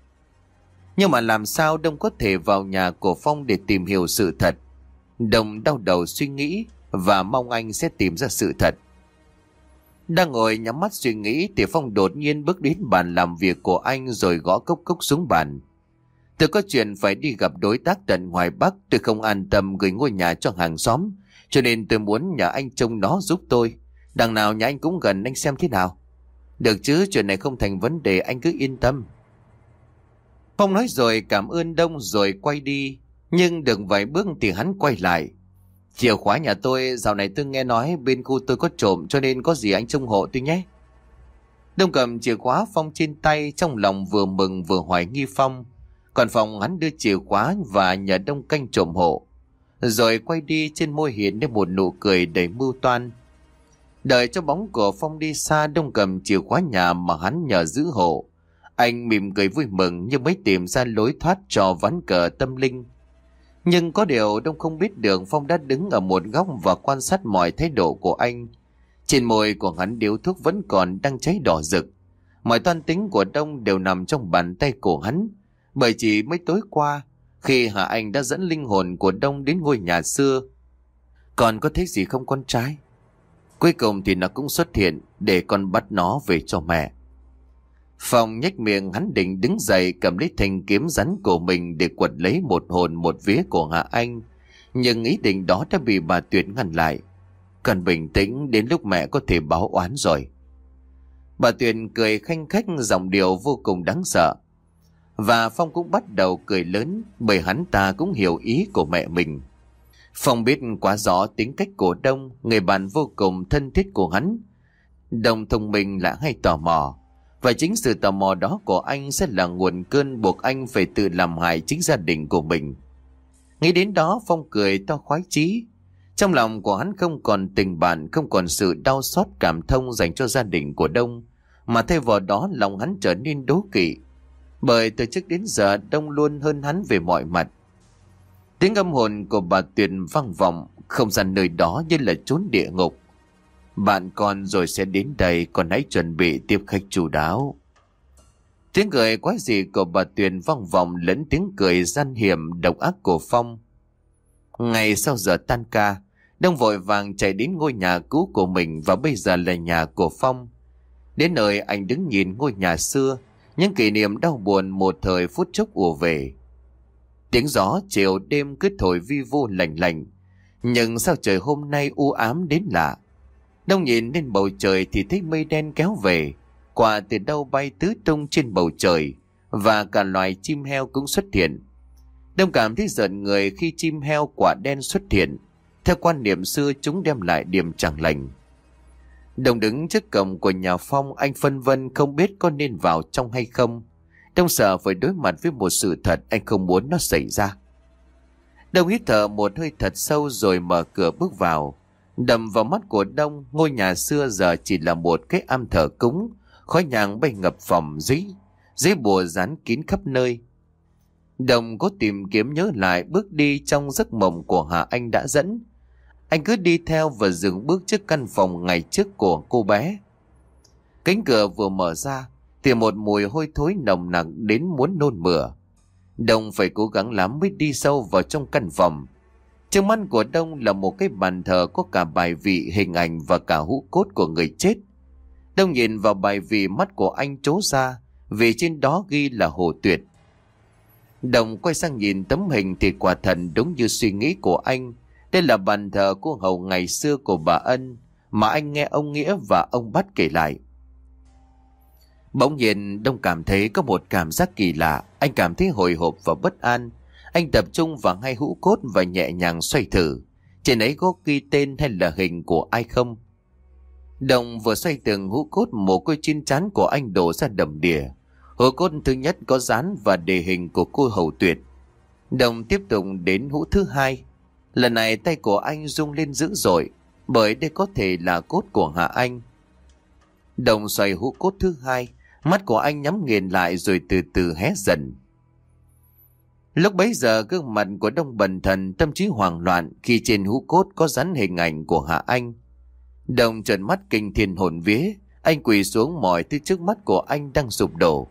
Nhưng mà làm sao Đông có thể vào nhà của Phong để tìm hiểu sự thật? Đông đau đầu suy nghĩ và mong anh sẽ tìm ra sự thật. Đang ngồi nhắm mắt suy nghĩ thì Phong đột nhiên bước đến bàn làm việc của anh rồi gõ cốc cốc xuống bàn. Tôi có chuyện phải đi gặp đối tác tận ngoài Bắc, tôi không an tâm gửi ngôi nhà cho hàng xóm cho nên tôi muốn nhờ anh trông nó giúp tôi. Đằng nào nhà anh cũng gần, anh xem thế nào. Được chứ, chuyện này không thành vấn đề, anh cứ yên tâm. Phong nói rồi cảm ơn Đông rồi quay đi. Nhưng được vài bước thì hắn quay lại. Chìa khóa nhà tôi, dạo này tôi nghe nói bên khu tôi có trộm, cho nên có gì anh trông hộ tôi nhé. Đông cầm chìa khóa Phong trên tay, trong lòng vừa mừng vừa hoài nghi Phong. Còn Phong hắn đưa chìa khóa và nhờ Đông canh trộm hộ. Rồi quay đi trên môi hiện lên một nụ cười đầy mưu toan. Đợi cho bóng của Phong đi xa Đông cầm chìa khóa nhà mà hắn nhờ giữ hộ. Anh mỉm cười vui mừng nhưng mới tìm ra lối thoát cho ván cờ tâm linh. Nhưng có điều Đông không biết được Phong đã đứng ở một góc và quan sát mọi thái độ của anh. Trên môi của hắn điếu thuốc vẫn còn đang cháy đỏ rực. Mọi toan tính của Đông đều nằm trong bàn tay của hắn. Bởi chỉ mới tối qua, khi Hạ Anh đã dẫn linh hồn của Đông đến ngôi nhà xưa. Còn có thấy gì không con trai? Cuối cùng thì nó cũng xuất hiện để con bắt nó về cho mẹ. Phong nhếch miệng hắn định đứng dậy cầm lấy thanh kiếm rắn của mình để quật lấy một hồn một vía của Hạ Anh. Nhưng ý định đó đã bị bà Tuyệt ngăn lại. Cần bình tĩnh, đến lúc mẹ có thể báo oán rồi. Bà Tuyền cười khanh khách, giọng điệu vô cùng đáng sợ. Và Phong cũng bắt đầu cười lớn bởi hắn ta cũng hiểu ý của mẹ mình. Phong biết quá rõ tính cách của Đông, người bạn vô cùng thân thiết của hắn. đồng thông minh lại hay tò mò. Và chính sự tò mò đó của anh sẽ là nguồn cơn buộc anh phải tự làm hại chính gia đình của mình. Nghĩ đến đó Phong cười to khoái chí. Trong lòng của hắn không còn tình bạn, không còn sự đau xót cảm thông dành cho gia đình của Đông. Mà thay vào đó lòng hắn trở nên đố kỵ. Bởi từ trước đến giờ Đông luôn hơn hắn về mọi mặt. Tiếng âm hồn của bà Tuyền vang vọng, không gian nơi đó như là chốn địa ngục. Bạn con rồi sẽ đến đây, còn hãy chuẩn bị tiếp khách chủ đáo. Tiếng cười quái dị của bà Tuyền vang vọng lẫn tiếng cười gian hiểm độc ác của Phong. Ngày sau giờ tan ca, Đông vội vàng chạy đến ngôi nhà cũ của mình và bây giờ là nhà của Phong. Đến nơi anh đứng nhìn ngôi nhà xưa, những kỷ niệm đau buồn một thời phút chốc ùa về. Tiếng gió chiều đêm cứ thổi vi vu lạnh lạnh. Nhưng sao trời hôm nay u ám đến lạ. Đông nhìn lên bầu trời thì thấy mây đen kéo về. Quả từ đâu bay tứ tung trên bầu trời. Và cả loài chim heo cũng xuất hiện. Đông cảm thấy giận người khi chim heo quả đen xuất hiện. Theo quan niệm xưa, chúng đem lại điểm chẳng lành. Đồng đứng trước cổng của nhà Phong anh phân vân không biết có nên vào trong hay không. Đông sợ phải đối mặt với một sự thật anh không muốn nó xảy ra. Đông hít thở một hơi thật sâu rồi mở cửa bước vào. Đầm vào mắt của Đông, ngôi nhà xưa giờ chỉ là một cái am thờ cúng, khói nhang bay ngập phòng dưới, dưới bùa dán kín khắp nơi. Đồng có tìm kiếm nhớ lại bước đi trong giấc mộng của Hà Anh đã dẫn. Anh cứ đi theo và dừng bước trước căn phòng ngày trước của cô bé. Cánh cửa vừa mở ra, thì một mùi hôi thối nồng nặc đến muốn nôn mửa. Đông phải cố gắng lắm mới đi sâu vào trong căn phòng. Trước mắt của Đông là một cái bàn thờ có cả bài vị hình ảnh và cả hũ cốt của người chết. Đông nhìn vào bài vị mắt của anh trố ra vì trên đó ghi là hồ tuyệt. Đồng quay sang nhìn tấm hình thì quả thần đúng như suy nghĩ của anh. Đây là bàn thờ của hầu ngày xưa của bà Ân, mà anh nghe ông Nghĩa và ông Bắt kể lại. Bỗng nhiên, Đông cảm thấy có một cảm giác kỳ lạ. Anh cảm thấy hồi hộp và bất an. Anh tập trung vào hai hũ cốt và nhẹ nhàng xoay thử. Trên ấy có ghi tên hay là hình của ai không? Đồng vừa xoay từng hũ cốt một côi chín chán của anh đổ ra đầm đìa. Hũ cốt thứ nhất có dán và đề hình của cô hầu tuyệt. Đồng tiếp tục đến hũ thứ hai. Lần này tay của anh rung lên dữ dội bởi đây có thể là cốt của Hạ Anh. Đồng xoay hũ cốt thứ hai, mắt của anh nhắm nghiền lại rồi từ từ hé dần. Lúc bấy giờ gương mặt của Đông Bần Thần tâm trí hoảng loạn khi trên hũ cốt có dán hình ảnh của Hạ Anh. Đồng trợn mắt kinh thiên hồn vía, anh quỳ xuống mọi thứ trước mắt của anh đang sụp đổ.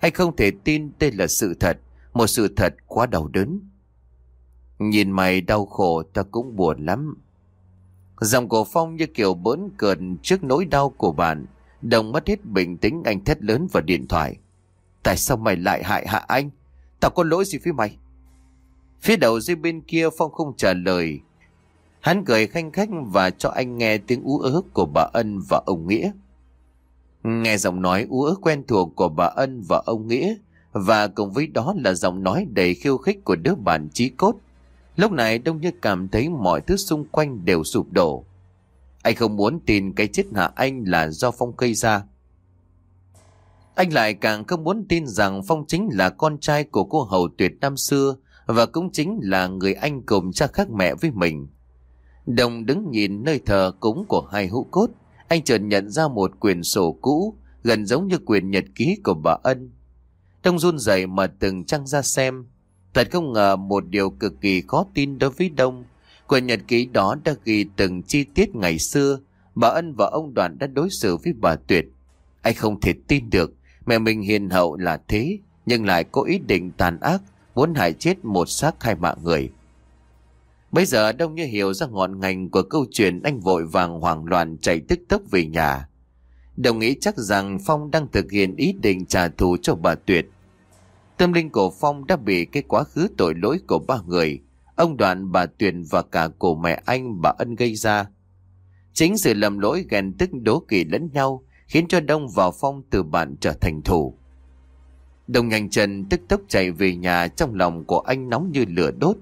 Anh không thể tin đây là sự thật, một sự thật quá đau đớn. Nhìn mày đau khổ ta cũng buồn lắm. Dòng cổ phong như kiểu bỡn cợt trước nỗi đau của bạn. Đồng mất hết bình tĩnh anh thét lớn vào điện thoại. Tại sao mày lại hại hạ anh? Tao có lỗi gì với mày? Phía đầu dưới bên kia, Phong không trả lời. Hắn cười khanh khách và cho anh nghe tiếng ú ớ của bà Ân và ông Nghĩa. Nghe giọng nói ú ớ quen thuộc của bà Ân và ông Nghĩa, và cùng với đó là giọng nói đầy khiêu khích của đứa bạn trí cốt. Lúc này Đông Như cảm thấy mọi thứ xung quanh đều sụp đổ. Anh không muốn tin cái chết hạ anh là do Phong gây ra. Anh lại càng không muốn tin rằng Phong chính là con trai của cô hầu tuyệt năm xưa và cũng chính là người anh cùng cha khác mẹ với mình. Đồng đứng nhìn nơi thờ cúng của hai hũ cốt, anh chợt nhận ra một quyển sổ cũ, gần giống như quyển nhật ký của bà Ân. Đông run rẩy mà từng trăng ra xem. Thật không ngờ một điều cực kỳ khó tin đối với Đông. Quyển nhật ký đó đã ghi từng chi tiết ngày xưa, bà Ân và ông Đoàn đã đối xử với bà Tuyệt. Anh không thể tin được, mẹ mình hiền hậu là thế, nhưng lại có ý định tàn ác, muốn hại chết một xác hai mạng người. Bây giờ Đông như hiểu ra ngọn ngành của câu chuyện anh vội vàng hoảng loạn chạy tức tốc về nhà. Đồng nghĩ chắc rằng Phong đang thực hiện ý định trả thù cho bà Tuyệt. Tâm linh của Phong đã bị cái quá khứ tội lỗi của ba người, ông Đoàn, bà Tuyền và cả cổ mẹ anh bà Ân gây ra. Chính sự lầm lỗi ghen tức đố kỵ lẫn nhau khiến cho Đông và Phong từ bạn trở thành thù. Đông nhanh chân tức tốc chạy về nhà trong lòng của anh nóng như lửa đốt.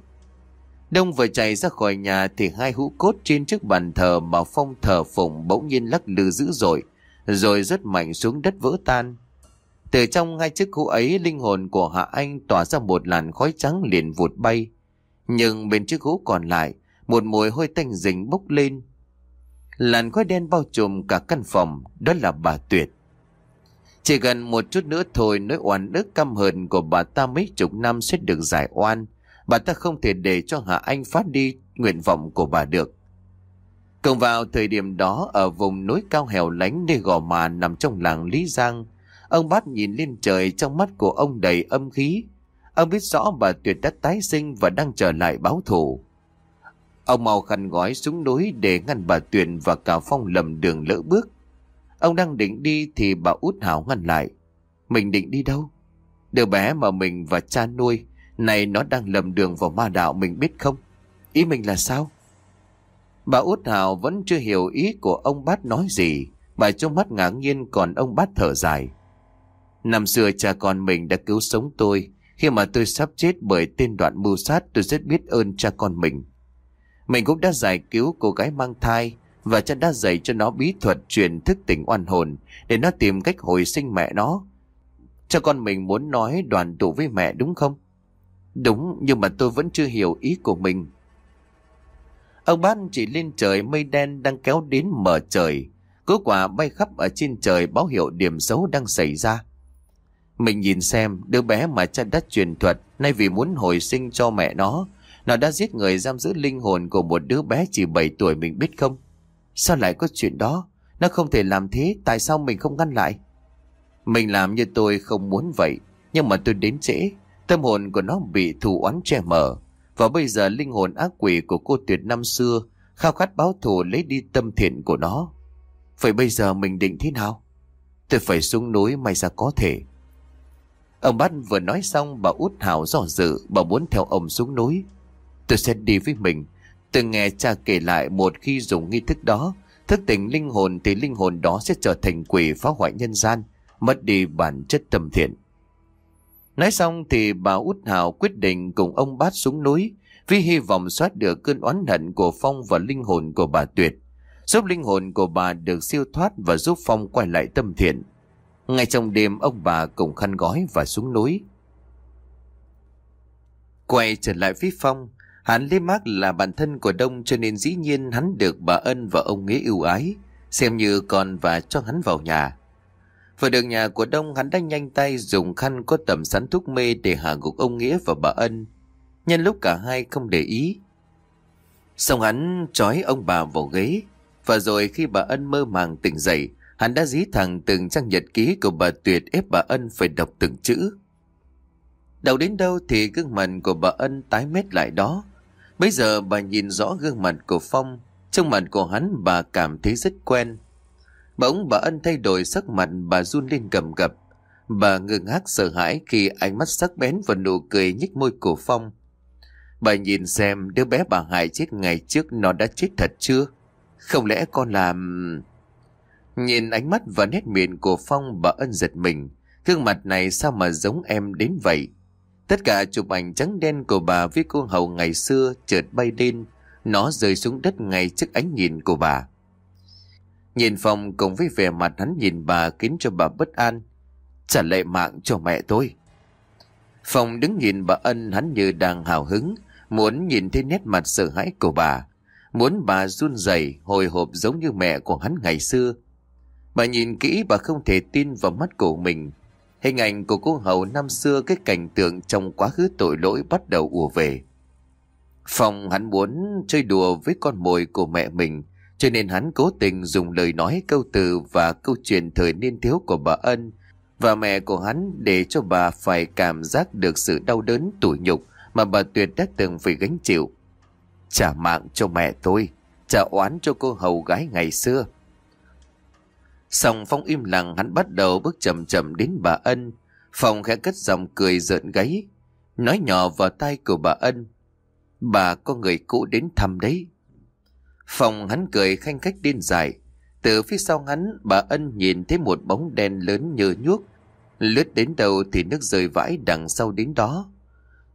Đông vừa chạy ra khỏi nhà thì hai hũ cốt trên trước bàn thờ mà Phong thờ phụng bỗng nhiên lắc lư dữ dội, rồi rất mạnh xuống đất vỡ tan. Từ trong hai chiếc hũ ấy, linh hồn của Hạ Anh tỏa ra một làn khói trắng liền vụt bay. Nhưng bên chiếc hũ còn lại, một mùi hôi tanh rình bốc lên. Làn khói đen bao trùm cả căn phòng, đó là bà Tuyệt. Chỉ gần một chút nữa thôi, nỗi oan ức căm hờn của bà ta mấy chục năm sẽ được giải oan. Bà ta không thể để cho Hạ Anh phát đi nguyện vọng của bà được. Cộng vào thời điểm đó ở vùng núi cao hẻo lánh nơi gò mà nằm trong làng Lý Giang, ông bát nhìn lên trời trong mắt của ông đầy âm khí. Ông biết rõ bà Tuyệt đã tái sinh và đang trở lại báo thù. Ông mau khăn gói xuống núi để ngăn bà Tuyệt và cả Phong lầm đường lỡ bước. Ông đang định đi thì bà út hảo ngăn lại. Mình định đi đâu? Đứa bé mà mình và cha nuôi, này nó đang lầm đường vào ma đạo mình biết không? Ý mình là sao? Bà út hảo vẫn chưa hiểu ý của ông bát nói gì. Bà trong mắt ngạc nhiên còn ông bát thở dài. Năm xưa cha con mình đã cứu sống tôi. Khi mà tôi sắp chết bởi tên đoạn mưu sát tôi rất biết ơn cha con mình. Mình cũng đã giải cứu cô gái mang thai và cha đã dạy cho nó bí thuật truyền thức tỉnh oan hồn để nó tìm cách hồi sinh mẹ nó. cha con mình muốn nói đoàn tụ với mẹ đúng không? Đúng, nhưng mà tôi vẫn chưa hiểu ý của mình. Ông ban chỉ lên trời mây đen đang kéo đến mở trời. Cú quả bay khắp ở trên trời báo hiệu điểm xấu đang xảy ra. Mình nhìn xem đứa bé mà cha đã truyền thuật nay vì muốn hồi sinh cho mẹ nó. Nó đã giết người giam giữ linh hồn của một đứa bé chỉ 7 tuổi mình biết không? Sao lại có chuyện đó? Nó không thể làm thế, tại sao mình không ngăn lại? Mình làm như tôi không muốn vậy, nhưng mà tôi đến trễ. Tâm hồn của nó bị thù oán che mờ. Và bây giờ linh hồn ác quỷ của cô tuyệt năm xưa khao khát báo thù lấy đi tâm thiện của nó. Vậy bây giờ mình định thế nào? Tôi phải xuống núi may ra có thể. Ông bát vừa nói xong bà út hào dò dự bà muốn theo ông xuống núi. Tôi sẽ đi với mình. Tôi nghe cha kể lại một khi dùng nghi thức đó thức tỉnh linh hồn thì linh hồn đó sẽ trở thành quỷ phá hoại nhân gian. mất đi bản chất tâm thiện. Nói xong thì bà Út Hào quyết định cùng ông bát xuống núi vì hy vọng xoát được cơn oán hận của Phong và linh hồn của bà Tuyệt, giúp linh hồn của bà được siêu thoát và giúp Phong quay lại tâm thiện. Ngay trong đêm ông bà cùng khăn gói và xuống núi. Quay trở lại phía Phong, hắn lấy Mác là bạn thân của Đông cho nên dĩ nhiên hắn được bà Ân và ông Nghĩa ưu ái, xem như con và cho hắn vào nhà. Vừa được nhà của Đông hắn đã nhanh tay dùng khăn có tầm sắn thuốc mê để hạ gục ông Nghĩa và bà Ân. Nhân lúc cả hai không để ý. Xong hắn trói ông bà vào ghế. Và rồi khi bà Ân mơ màng tỉnh dậy, hắn đã dí thẳng từng trang nhật ký của bà Tuyệt ép bà Ân phải đọc từng chữ. Đầu đến đâu thì gương mặt của bà Ân tái mét lại đó. Bây giờ bà nhìn rõ gương mặt của Phong, trong mặt của hắn bà cảm thấy rất quen. Bỗng bà Ân thay đổi sắc mặt bà run lên cầm cập. Bà ngừng hát sợ hãi khi ánh mắt sắc bén và nụ cười nhích môi của Phong. Bà nhìn xem đứa bé bà hại chết ngày trước nó đã chết thật chưa? Không lẽ con làm... Nhìn ánh mắt và nét miệng của Phong bà Ân giật mình. Gương mặt này sao mà giống em đến vậy? Tất cả chụp ảnh trắng đen của bà với cô hầu ngày xưa chợt bay lên. Nó rơi xuống đất ngay trước ánh nhìn của bà. Nhìn Phong cùng với vẻ mặt hắn nhìn bà khiến cho bà bất an. Trả lại mạng cho mẹ tôi. Phong đứng nhìn bà ân hắn như đang hào hứng, muốn nhìn thấy nét mặt sợ hãi của bà. Muốn bà run rẩy hồi hộp giống như mẹ của hắn ngày xưa. Bà nhìn kỹ bà không thể tin vào mắt của mình. Hình ảnh của cô hầu năm xưa cái cảnh tượng trong quá khứ tội lỗi bắt đầu ùa về. phòng hắn muốn chơi đùa với con mồi của mẹ mình, cho nên hắn cố tình dùng lời nói câu từ và câu chuyện thời niên thiếu của bà Ân và mẹ của hắn để cho bà phải cảm giác được sự đau đớn tủi nhục mà bà Tuyệt đã từng phải gánh chịu. Trả mạng cho mẹ tôi, trả oán cho cô hầu gái ngày xưa. Xong Phong im lặng hắn bắt đầu bước chậm chậm đến bà Ân. Phong khẽ cất giọng cười giận gáy, nói nhỏ vào tay của bà Ân. Bà có người cũ đến thăm đấy. Phong hắn cười khanh khách điên dại. Từ phía sau hắn, bà Ân nhìn thấy một bóng đen lớn nhờ nhuốc. Lướt đến đầu thì nước rơi vãi đằng sau đến đó.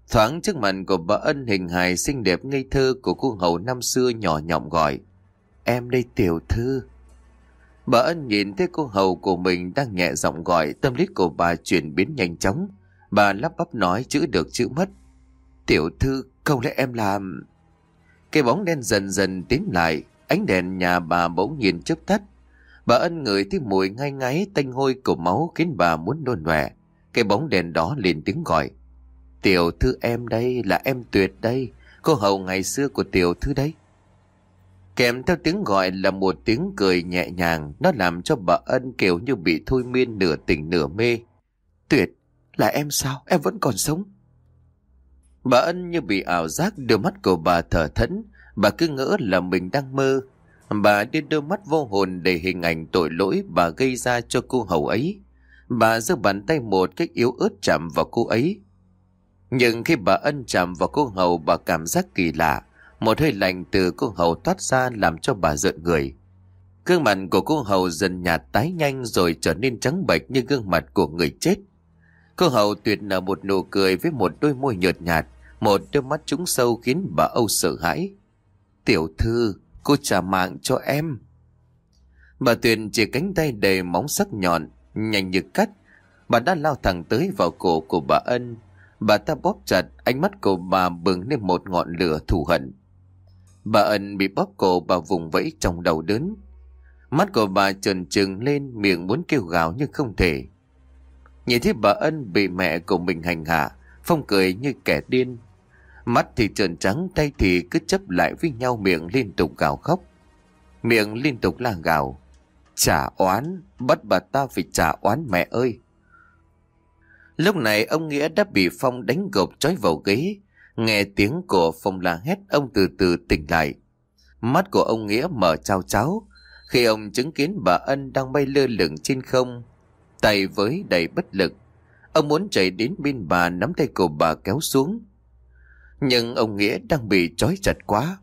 Thoáng trước mặt của bà Ân hình hài xinh đẹp ngây thơ của cô hầu năm xưa nhỏ nhọng gọi. Em đây tiểu thư. Bà Ân nhìn thấy cô hầu của mình đang nhẹ giọng gọi tâm lý của bà chuyển biến nhanh chóng. Bà lắp bắp nói chữ được chữ mất. Tiểu thư, không lẽ em làm... Cái bóng đen dần dần tiến lại, ánh đèn nhà bà bỗng nhìn chớp tắt. Bà ân ngửi thấy mùi ngay ngáy tanh hôi của máu khiến bà muốn nôn nòe. Cái bóng đèn đó liền tiếng gọi. Tiểu thư em đây là em tuyệt đây, cô hầu ngày xưa của tiểu thư đấy. Kèm theo tiếng gọi là một tiếng cười nhẹ nhàng, nó làm cho bà ân kiểu như bị thôi miên nửa tỉnh nửa mê. Tuyệt, là em sao? Em vẫn còn sống. Bà ân như bị ảo giác đôi mắt của bà thở thẫn, bà cứ ngỡ là mình đang mơ. Bà đưa đôi mắt vô hồn để hình ảnh tội lỗi bà gây ra cho cô hầu ấy. Bà giơ bàn tay một cách yếu ớt chạm vào cô ấy. Nhưng khi bà ân chạm vào cô hầu bà cảm giác kỳ lạ. Một hơi lạnh từ cô hầu thoát ra làm cho bà giận người. Gương mặt của cô hầu dần nhạt tái nhanh rồi trở nên trắng bệch như gương mặt của người chết. Cô hầu tuyệt nở một nụ cười với một đôi môi nhợt nhạt, một đôi mắt trúng sâu khiến bà Âu sợ hãi. Tiểu thư, cô trả mạng cho em. Bà Tuyền chỉ cánh tay đầy móng sắc nhọn, nhanh như cắt. Bà đã lao thẳng tới vào cổ của bà Ân. Bà ta bóp chặt, ánh mắt của bà bừng lên một ngọn lửa thù hận. Bà Ân bị bóp cổ bà vùng vẫy trong đầu đớn. Mắt của bà trần trừng lên miệng muốn kêu gào nhưng không thể. Nhìn thấy bà Ân bị mẹ của mình hành hạ, Phong cười như kẻ điên. Mắt thì trần trắng, tay thì cứ chấp lại với nhau miệng liên tục gào khóc. Miệng liên tục la gào. Trả oán, bắt bà ta phải trả oán mẹ ơi. Lúc này ông Nghĩa đã bị Phong đánh gục trói vào ghế. Nghe tiếng của Phong la hét ông từ từ tỉnh lại. Mắt của ông Nghĩa mở trao cháo. Khi ông chứng kiến bà Ân đang bay lơ lửng trên không, tay với đầy bất lực. Ông muốn chạy đến bên bà nắm tay của bà kéo xuống. Nhưng ông Nghĩa đang bị trói chặt quá.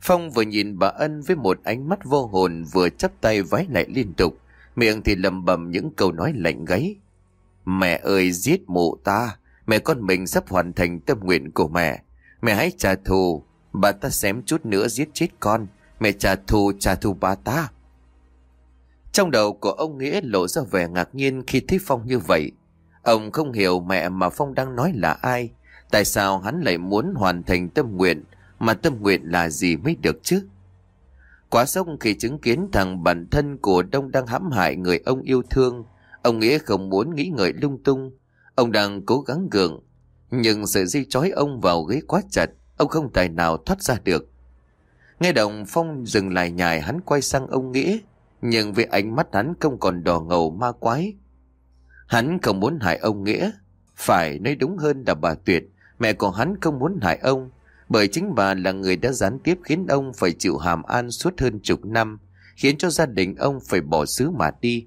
Phong vừa nhìn bà Ân với một ánh mắt vô hồn vừa chắp tay vái lại liên tục, Miệng thì lầm bầm những câu nói lạnh gáy. Mẹ ơi giết mụ ta, mẹ con mình sắp hoàn thành tâm nguyện của mẹ. Mẹ hãy trả thù, bà ta xém chút nữa giết chết con. Mẹ trả thù, trả thù bà ta. Trong đầu của ông Nghĩa lộ ra vẻ ngạc nhiên khi thấy Phong như vậy. Ông không hiểu mẹ mà Phong đang nói là ai. Tại sao hắn lại muốn hoàn thành tâm nguyện, mà tâm nguyện là gì mới được chứ? Quá sốc khi chứng kiến thằng bản thân của Đông đang hãm hại người ông yêu thương. Ông Nghĩa không muốn nghĩ ngợi lung tung. Ông đang cố gắng gượng. Nhưng sợi dây trói ông vào ghế quá chặt. Ông không tài nào thoát ra được. Nghe đồng Phong dừng lại nhài hắn quay sang ông Nghĩa. Nhưng vì ánh mắt hắn không còn đỏ ngầu ma quái. Hắn không muốn hại ông Nghĩa. Phải nói đúng hơn là bà Tuyệt. Mẹ của hắn không muốn hại ông. Bởi chính bà là người đã gián tiếp khiến ông phải chịu hàm an suốt hơn chục năm. Khiến cho gia đình ông phải bỏ xứ mà đi.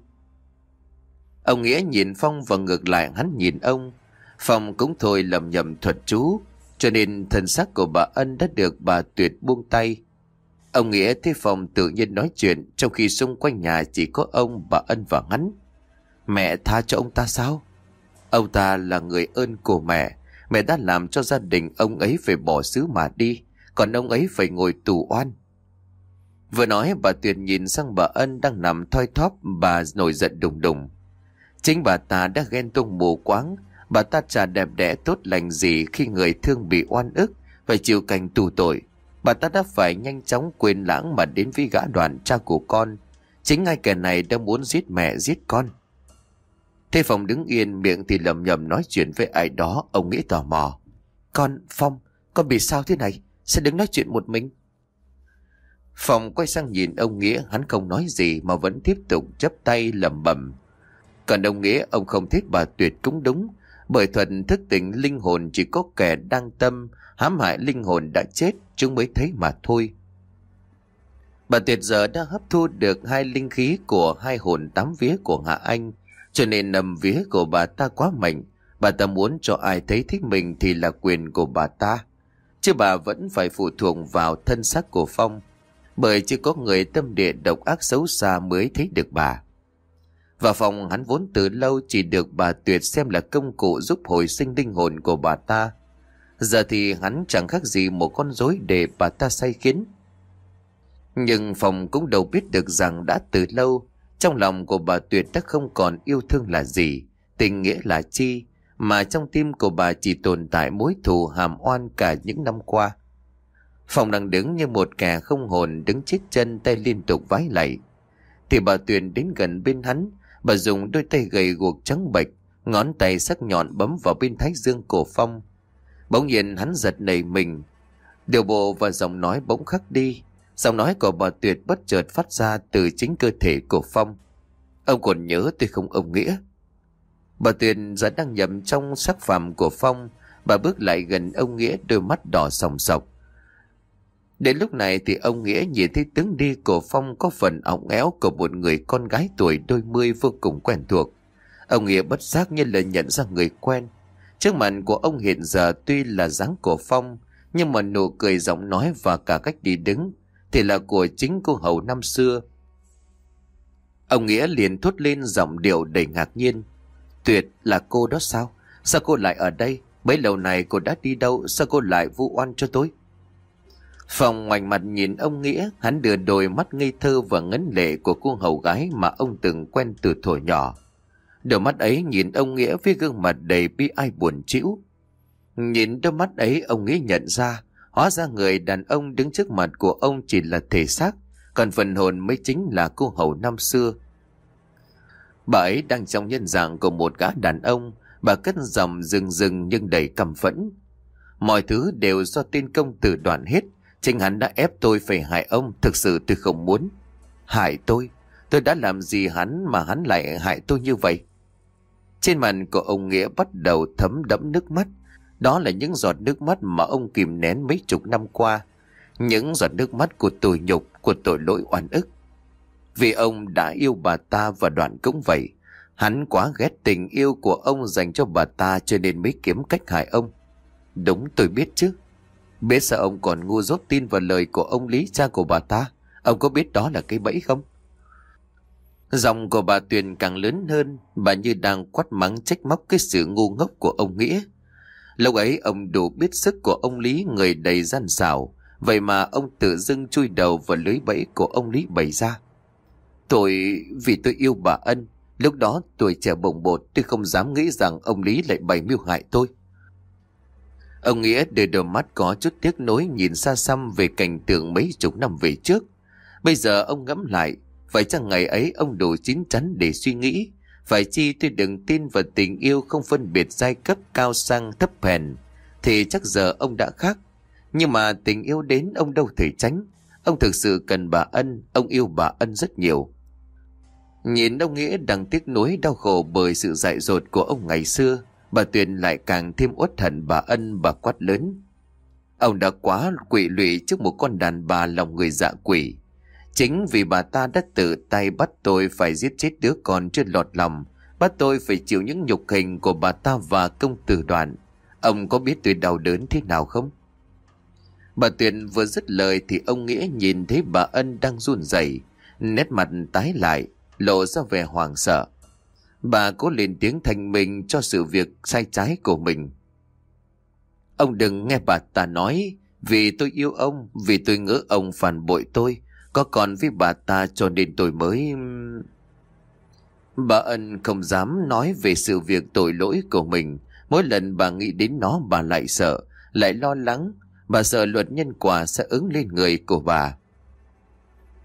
Ông Nghĩa nhìn Phong và ngược lại hắn nhìn ông. Phong cũng thôi lầm nhầm thuật chú. Cho nên thân xác của bà Ân đã được bà Tuyệt buông tay. Ông Nghĩa thấy Phong tự nhiên nói chuyện trong khi xung quanh nhà chỉ có ông, bà Ân và hắn. Mẹ tha cho ông ta sao? Ông ta là người ơn của mẹ. Mẹ đã làm cho gia đình ông ấy phải bỏ xứ mà đi. Còn ông ấy phải ngồi tù oan. Vừa nói bà Tuyền nhìn sang bà Ân đang nằm thoi thóp bà nổi giận đùng đùng. Chính bà ta đã ghen tung mù quáng. Bà ta chả đẹp đẽ tốt lành gì khi người thương bị oan ức phải chịu cảnh tù tội. Bà ta đã phải nhanh chóng quên lãng mà đến với gã đoàn cha của con. Chính ngay kẻ này đã muốn giết mẹ giết con. Thế Phong đứng yên miệng thì lầm nhầm nói chuyện với ai đó, ông nghĩ tò mò. Con, Phong, con bị sao thế này? Sẽ đứng nói chuyện một mình? Phong quay sang nhìn ông Nghĩa, hắn không nói gì mà vẫn tiếp tục chấp tay lầm bầm. Còn ông Nghĩa, ông không thích bà Tuyệt cũng đúng, bởi thuận thức tỉnh linh hồn chỉ có kẻ đang tâm, hãm hại linh hồn đã chết, chúng mới thấy mà thôi. Bà Tuyệt giờ đã hấp thu được hai linh khí của hai hồn tám vía của Hạ Anh, cho nên nầm vía của bà ta quá mạnh. Bà ta muốn cho ai thấy thích mình thì là quyền của bà ta. Chứ bà vẫn phải phụ thuộc vào thân xác của Phong. Bởi chỉ có người tâm địa độc ác xấu xa mới thấy được bà. Và phòng hắn vốn từ lâu chỉ được bà Tuyệt xem là công cụ giúp hồi sinh linh hồn của bà ta. Giờ thì hắn chẳng khác gì một con rối để bà ta say khiến. Nhưng phòng cũng đâu biết được rằng đã từ lâu trong lòng của bà Tuyệt đã không còn yêu thương là gì, tình nghĩa là chi, mà trong tim của bà chỉ tồn tại mối thù hàm oan cả những năm qua. Phòng đang đứng như một kẻ không hồn đứng chết chân tay liên tục vái lạy. Thì bà Tuyền đến gần bên hắn, bà dùng đôi tay gầy guộc trắng bệch, ngón tay sắc nhọn bấm vào bên thái dương cổ Phong. Bỗng nhiên hắn giật nảy mình, điều bộ và giọng nói bỗng khắc đi, Giọng nói của bà Tuyệt bất chợt phát ra từ chính cơ thể của Phong. Ông còn nhớ tôi không ông Nghĩa. Bà Tuyệt giờ đang nhầm trong sắc phàm của Phong. Bà bước lại gần ông Nghĩa đôi mắt đỏ sòng sọc. Đến lúc này thì ông Nghĩa nhìn thấy tướng đi của Phong có phần ống éo của một người con gái tuổi đôi mươi vô cùng quen thuộc. Ông Nghĩa bất giác như là nhận ra người quen. Trước mặt của ông hiện giờ tuy là dáng của Phong, nhưng mà nụ cười giọng nói và cả cách đi đứng thì là của chính cô hầu năm xưa. Ông Nghĩa liền thốt lên giọng điệu đầy ngạc nhiên. Tuyệt là cô đó sao? Sao cô lại ở đây? Mấy lâu này cô đã đi đâu? Sao cô lại vu oan cho tôi? Phòng ngoảnh mặt nhìn ông Nghĩa, hắn đưa đôi mắt ngây thơ và ngấn lệ của cô hầu gái mà ông từng quen từ thuở nhỏ. Đôi mắt ấy nhìn ông Nghĩa với gương mặt đầy bi ai buồn chịu. Nhìn đôi mắt ấy ông Nghĩa nhận ra Hóa ra người đàn ông đứng trước mặt của ông chỉ là thể xác, còn phần hồn mới chính là cô hầu năm xưa. Bà ấy đang trong nhân dạng của một gã đàn ông, bà cất giọng rừng rừng nhưng đầy căm phẫn. Mọi thứ đều do tên công tử đoàn hết, chính hắn đã ép tôi phải hại ông, thực sự tôi không muốn. Hại tôi? Tôi đã làm gì hắn mà hắn lại hại tôi như vậy? Trên mặt của ông Nghĩa bắt đầu thấm đẫm nước mắt, đó là những giọt nước mắt mà ông kìm nén mấy chục năm qua. Những giọt nước mắt của tủi nhục, của tội lỗi oan ức. Vì ông đã yêu bà ta và đoạn cũng vậy. Hắn quá ghét tình yêu của ông dành cho bà ta cho nên mới kiếm cách hại ông. Đúng tôi biết chứ. Biết sao ông còn ngu dốt tin vào lời của ông Lý cha của bà ta? Ông có biết đó là cái bẫy không? Giọng của bà Tuyền càng lớn hơn, bà như đang quát mắng trách móc cái sự ngu ngốc của ông Nghĩa. Lúc ấy ông đủ biết sức của ông Lý người đầy gian xảo, vậy mà ông tự dưng chui đầu vào lưới bẫy của ông Lý bày ra. Tôi, vì tôi yêu bà Ân, lúc đó tuổi trẻ bồng bột tôi không dám nghĩ rằng ông Lý lại bày mưu hại tôi. Ông Nghĩa đưa đôi mắt có chút tiếc nối nhìn xa xăm về cảnh tượng mấy chục năm về trước. Bây giờ ông ngẫm lại, phải chăng ngày ấy ông đủ chín chắn để suy nghĩ, phải chi tôi đừng tin vào tình yêu không phân biệt giai cấp cao sang thấp hèn, thì chắc giờ ông đã khác. Nhưng mà tình yêu đến ông đâu thể tránh, ông thực sự cần bà Ân, ông yêu bà Ân rất nhiều. Nhìn ông Nghĩa đang tiếc nuối đau khổ bởi sự dại dột của ông ngày xưa, bà Tuyền lại càng thêm uất hận bà Ân bà quát lớn. Ông đã quá quỷ lụy trước một con đàn bà lòng người dạ quỷ. Chính vì bà ta đã tự tay bắt tôi phải giết chết đứa con chưa lọt lòng, bắt tôi phải chịu những nhục hình của bà ta và công tử đoàn. Ông có biết tôi đau đớn thế nào không? Bà Tuyền vừa dứt lời thì ông Nghĩa nhìn thấy bà Ân đang run rẩy, nét mặt tái lại, lộ ra vẻ hoảng sợ. Bà cố lên tiếng thành mình cho sự việc sai trái của mình. Ông đừng nghe bà ta nói, vì tôi yêu ông, vì tôi ngỡ ông phản bội tôi, có còn với bà ta cho nên tôi mới... Bà Ân không dám nói về sự việc tội lỗi của mình. Mỗi lần bà nghĩ đến nó bà lại sợ, lại lo lắng. Bà sợ luật nhân quả sẽ ứng lên người của bà.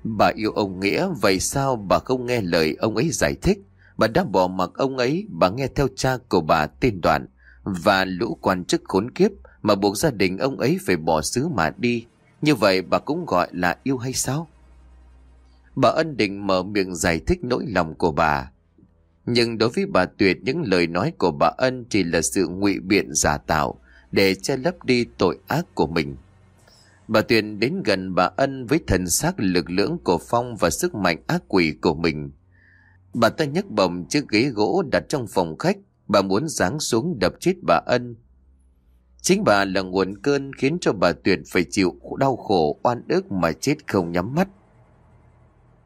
Bà yêu ông Nghĩa, vậy sao bà không nghe lời ông ấy giải thích? Bà đã bỏ mặc ông ấy, bà nghe theo cha của bà tên Đoạn và lũ quan chức khốn kiếp mà buộc gia đình ông ấy phải bỏ xứ mà đi. Như vậy bà cũng gọi là yêu hay sao? Bà Ân định mở miệng giải thích nỗi lòng của bà. Nhưng đối với bà Tuyệt những lời nói của bà Ân chỉ là sự ngụy biện giả tạo để che lấp đi tội ác của mình. Bà Tuyền đến gần bà Ân với thần xác lực lưỡng của Phong và sức mạnh ác quỷ của mình. Bà ta nhấc bồng chiếc ghế gỗ đặt trong phòng khách, bà muốn giáng xuống đập chết bà Ân. Chính bà là nguồn cơn khiến cho bà Tuyệt phải chịu đau khổ oan ức mà chết không nhắm mắt.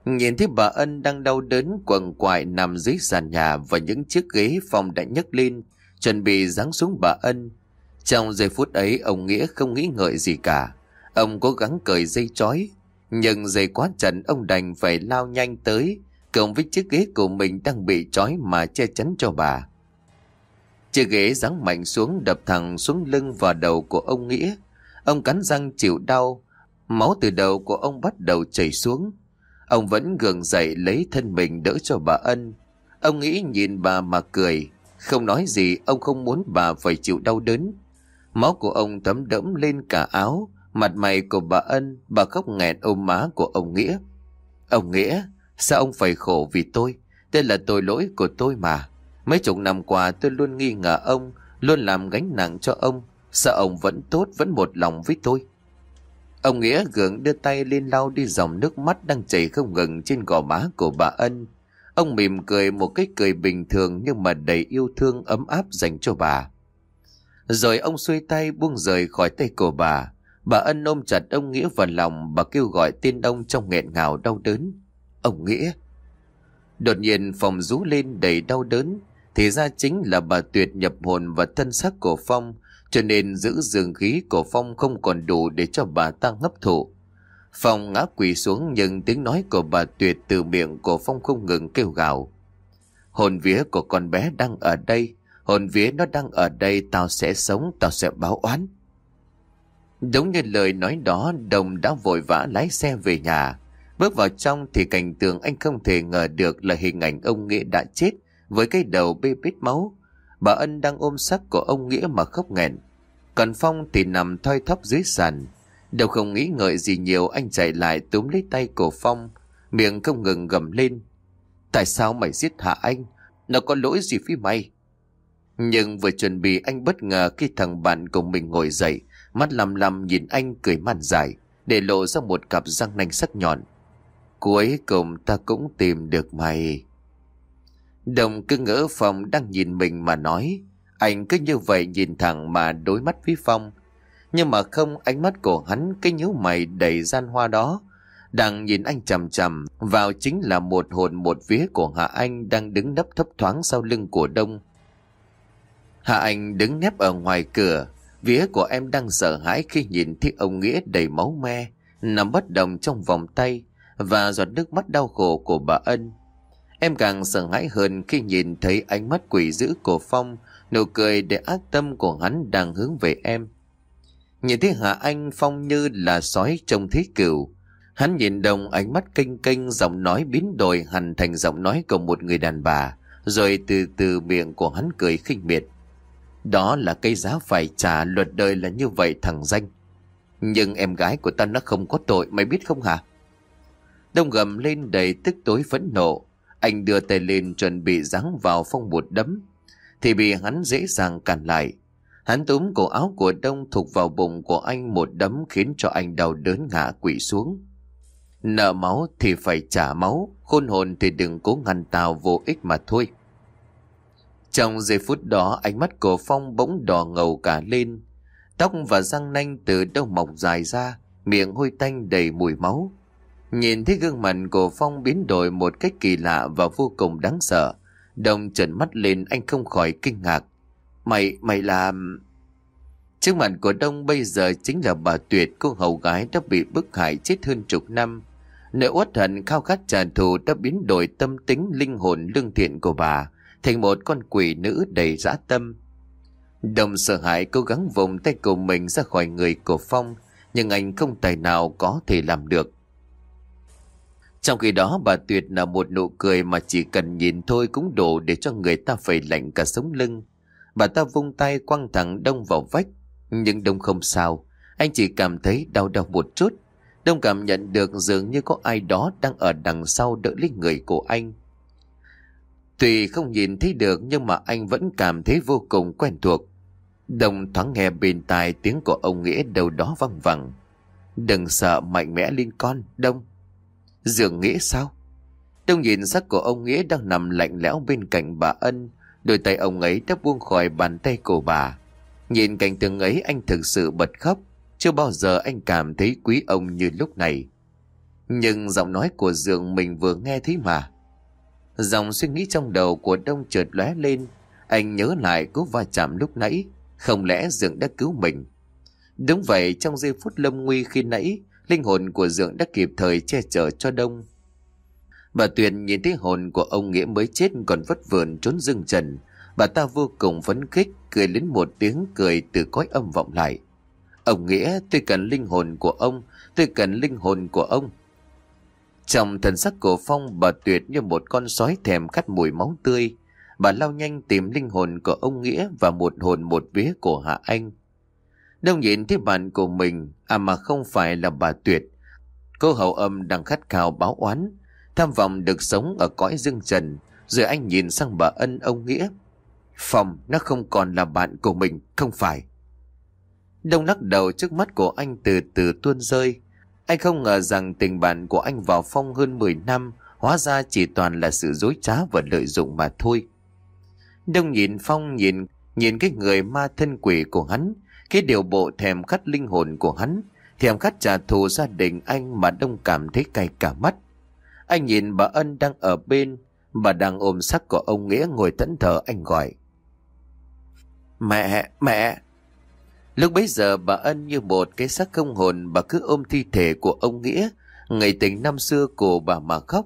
Nhìn thấy bà Ân đang đau đớn quằn quại nằm dưới sàn nhà và những chiếc ghế phòng đã nhấc lên, chuẩn bị giáng xuống bà Ân. Trong giây phút ấy ông Nghĩa không nghĩ ngợi gì cả. Ông cố gắng cởi dây chói, nhưng dây quá chặt ông đành phải lao nhanh tới, cộng với chiếc ghế của mình đang bị trói mà che chắn cho bà. Chiếc ghế giáng mạnh xuống đập thẳng xuống lưng và đầu của ông Nghĩa. Ông cắn răng chịu đau, máu từ đầu của ông bắt đầu chảy xuống. Ông vẫn gượng dậy lấy thân mình đỡ cho bà Ân. Ông nghĩ nhìn bà mà cười. Không nói gì, ông không muốn bà phải chịu đau đớn. Máu của ông thấm đẫm lên cả áo, Mặt mày của bà Ân, bà khóc nghẹn ôm má của ông Nghĩa. Ông Nghĩa, sao ông phải khổ vì tôi? Đây là tội lỗi của tôi mà. Mấy chục năm qua tôi luôn nghi ngờ ông, luôn làm gánh nặng cho ông. Sao ông vẫn tốt, vẫn một lòng với tôi? Ông Nghĩa gượng đưa tay lên lau đi dòng nước mắt đang chảy không ngừng trên gò má của bà Ân. Ông mỉm cười một cái cười bình thường nhưng mà đầy yêu thương ấm áp dành cho bà. Rồi ông xuôi tay buông rời khỏi tay của bà. Bà Ân ôm chặt ông Nghĩa vào lòng, bà kêu gọi tên ông trong nghẹn ngào đau đớn. Ông Nghĩa! Đột nhiên phòng rú lên đầy đau đớn, thì ra chính là bà Tuyệt nhập hồn và thân xác của Phong, cho nên giữ dường khí của Phong không còn đủ để cho bà ta hấp thụ. Phong ngã quỳ xuống nhưng tiếng nói của bà Tuyệt từ miệng của Phong không ngừng kêu gào. Hồn vía của con bé đang ở đây, hồn vía nó đang ở đây, tao sẽ sống, tao sẽ báo oán. Đúng như lời nói đó, Đồng đã vội vã lái xe về nhà. Bước vào trong thì cảnh tượng anh không thể ngờ được là hình ảnh ông Nghĩa đã chết với cái đầu bê bết máu. Bà Ân đang ôm sắc của ông Nghĩa mà khóc nghẹn. Còn Phong thì nằm thoi thóp dưới sàn. Đâu không nghĩ ngợi gì nhiều anh chạy lại túm lấy tay cổ Phong, miệng không ngừng gầm lên. Tại sao mày giết hạ anh? Nó có lỗi gì với mày? Nhưng vừa chuẩn bị anh bất ngờ khi thằng bạn của mình ngồi dậy, Mắt lầm lầm nhìn anh cười man dài Để lộ ra một cặp răng nanh sắc nhọn Cuối cùng ta cũng tìm được mày. Đồng cứ ngỡ Phong đang nhìn mình mà nói. Anh cứ như vậy nhìn thẳng mà đối mắt với Phong. Nhưng mà không ánh mắt của hắn Cái nhíu mày đầy gian hoa đó. Đang nhìn anh chầm chầm vào chính là một hồn một vía của Hạ Anh đang đứng nấp thấp thoáng sau lưng của Đông. Hạ Anh đứng nép ở ngoài cửa, vía của em đang sợ hãi khi nhìn thấy ông Nghĩa đầy máu me, nằm bất động trong vòng tay và giọt nước mắt đau khổ của bà Ân. Em càng sợ hãi hơn khi nhìn thấy ánh mắt quỷ dữ của Phong, nụ cười để ác tâm của hắn đang hướng về em. Nhìn thấy Hạ Anh Phong như là sói trong thế cừu. Hắn nhìn đồng ánh mắt kênh kênh giọng nói biến đổi hẳn thành giọng nói của một người đàn bà, rồi từ từ miệng của hắn cười khinh miệt. Đó là cây giá phải trả luật đời là như vậy thằng danh. Nhưng em gái của ta nó không có tội mày biết không hả? Đông gầm lên đầy tức tối phẫn nộ. Anh đưa tay lên chuẩn bị giáng vào phong một đấm. Thì bị hắn dễ dàng cản lại. Hắn túm cổ áo của Đông thục vào bụng của anh một đấm khiến cho anh đau đớn ngã quỵ xuống. Nợ máu thì phải trả máu, khôn hồn thì đừng cố ngăn tào vô ích mà thôi. Trong giây phút đó ánh mắt của Phong bỗng đỏ ngầu cả lên. Tóc và răng nanh từ đâu mọc dài ra, miệng hôi tanh đầy mùi máu. Nhìn thấy gương mặt của Phong biến đổi một cách kỳ lạ và vô cùng đáng sợ. Đồng trần mắt lên anh không khỏi kinh ngạc. Mày, mày làm... Trước mặt của Đông bây giờ chính là bà Tuyệt, cô hầu gái đã bị bức hại chết hơn chục năm. Nỗi uất hận khao khát trả thù đã biến đổi tâm tính linh hồn lương thiện của bà thành một con quỷ nữ đầy dã tâm. Đồng sợ hãi cố gắng vùng tay của mình ra khỏi người của Phong, nhưng anh không tài nào có thể làm được. Trong khi đó bà Tuyệt là một nụ cười mà chỉ cần nhìn thôi cũng đủ để cho người ta phải lạnh cả sống lưng. Bà ta vung tay quăng thẳng Đông vào vách, nhưng Đông không sao, anh chỉ cảm thấy đau đau một chút. Đông cảm nhận được dường như có ai đó đang ở đằng sau đỡ lấy người của anh. Tuy không nhìn thấy được nhưng mà anh vẫn cảm thấy vô cùng quen thuộc. Đồng thoáng nghe bên tai tiếng của ông Nghĩa đâu đó văng vẳng. Đừng sợ mạnh mẽ lên con, Đông. Dường Nghĩa sao? Đông nhìn sắc của ông Nghĩa đang nằm lạnh lẽo bên cạnh bà Ân. Đôi tay ông ấy đã buông khỏi bàn tay của bà. Nhìn cảnh tượng ấy anh thực sự bật khóc. Chưa bao giờ anh cảm thấy quý ông như lúc này. Nhưng giọng nói của Dường mình vừa nghe thấy mà. Dòng suy nghĩ trong đầu của Đông chợt lóe lên. Anh nhớ lại cú va chạm lúc nãy. Không lẽ Dường đã cứu mình? Đúng vậy, trong giây phút lâm nguy khi nãy, linh hồn của Dượng đã kịp thời che chở cho Đông. Bà Tuyền nhìn thấy hồn của ông Nghĩa mới chết còn vất vườn trốn rừng trần. Bà ta vô cùng phấn khích, cười lên một tiếng cười từ cõi âm vọng lại. Ông Nghĩa, tôi cần linh hồn của ông, tôi cần linh hồn của ông. Trong thần sắc của Phong bà tuyệt như một con sói thèm cắt mùi máu tươi. Bà lao nhanh tìm linh hồn của ông Nghĩa và một hồn một vía của Hạ Anh. Đông nhìn thấy bạn của mình, à mà không phải là bà tuyệt. Cô hậu âm đang khát khao báo oán, tham vọng được sống ở cõi dương trần. Rồi anh nhìn sang bà ân ông Nghĩa. Phong nó không còn là bạn của mình, không phải. Đông lắc đầu trước mắt của anh từ từ tuôn rơi. Anh không ngờ rằng tình bạn của anh vào Phong hơn 10 năm hóa ra chỉ toàn là sự dối trá và lợi dụng mà thôi. Đông nhìn Phong nhìn nhìn cái người ma thân quỷ của hắn, cái điều bộ thèm khát linh hồn của hắn, thèm khát trả thù gia đình anh mà Đông cảm thấy cay cả mắt. Anh nhìn bà Ân đang ở bên, bà đang ôm sắc của ông Nghĩa ngồi thẫn thờ anh gọi. Mẹ, mẹ, Lúc bấy giờ bà Ân như một cái xác không hồn bà cứ ôm thi thể của ông Nghĩa, ngày tình năm xưa của bà mà khóc.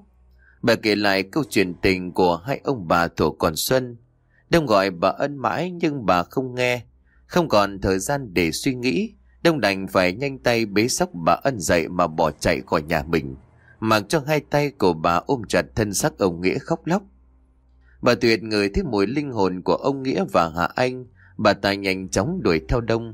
Bà kể lại câu chuyện tình của hai ông bà tổ còn xuân. Đông gọi bà Ân mãi nhưng bà không nghe. Không còn thời gian để suy nghĩ. Đông đành phải nhanh tay bế sóc bà Ân dậy mà bỏ chạy khỏi nhà mình. Mặc cho hai tay của bà ôm chặt thân xác ông Nghĩa khóc lóc. Bà Tuyệt người thấy mùi linh hồn của ông Nghĩa và Hạ Anh, Bà ta nhanh chóng đuổi theo Đông.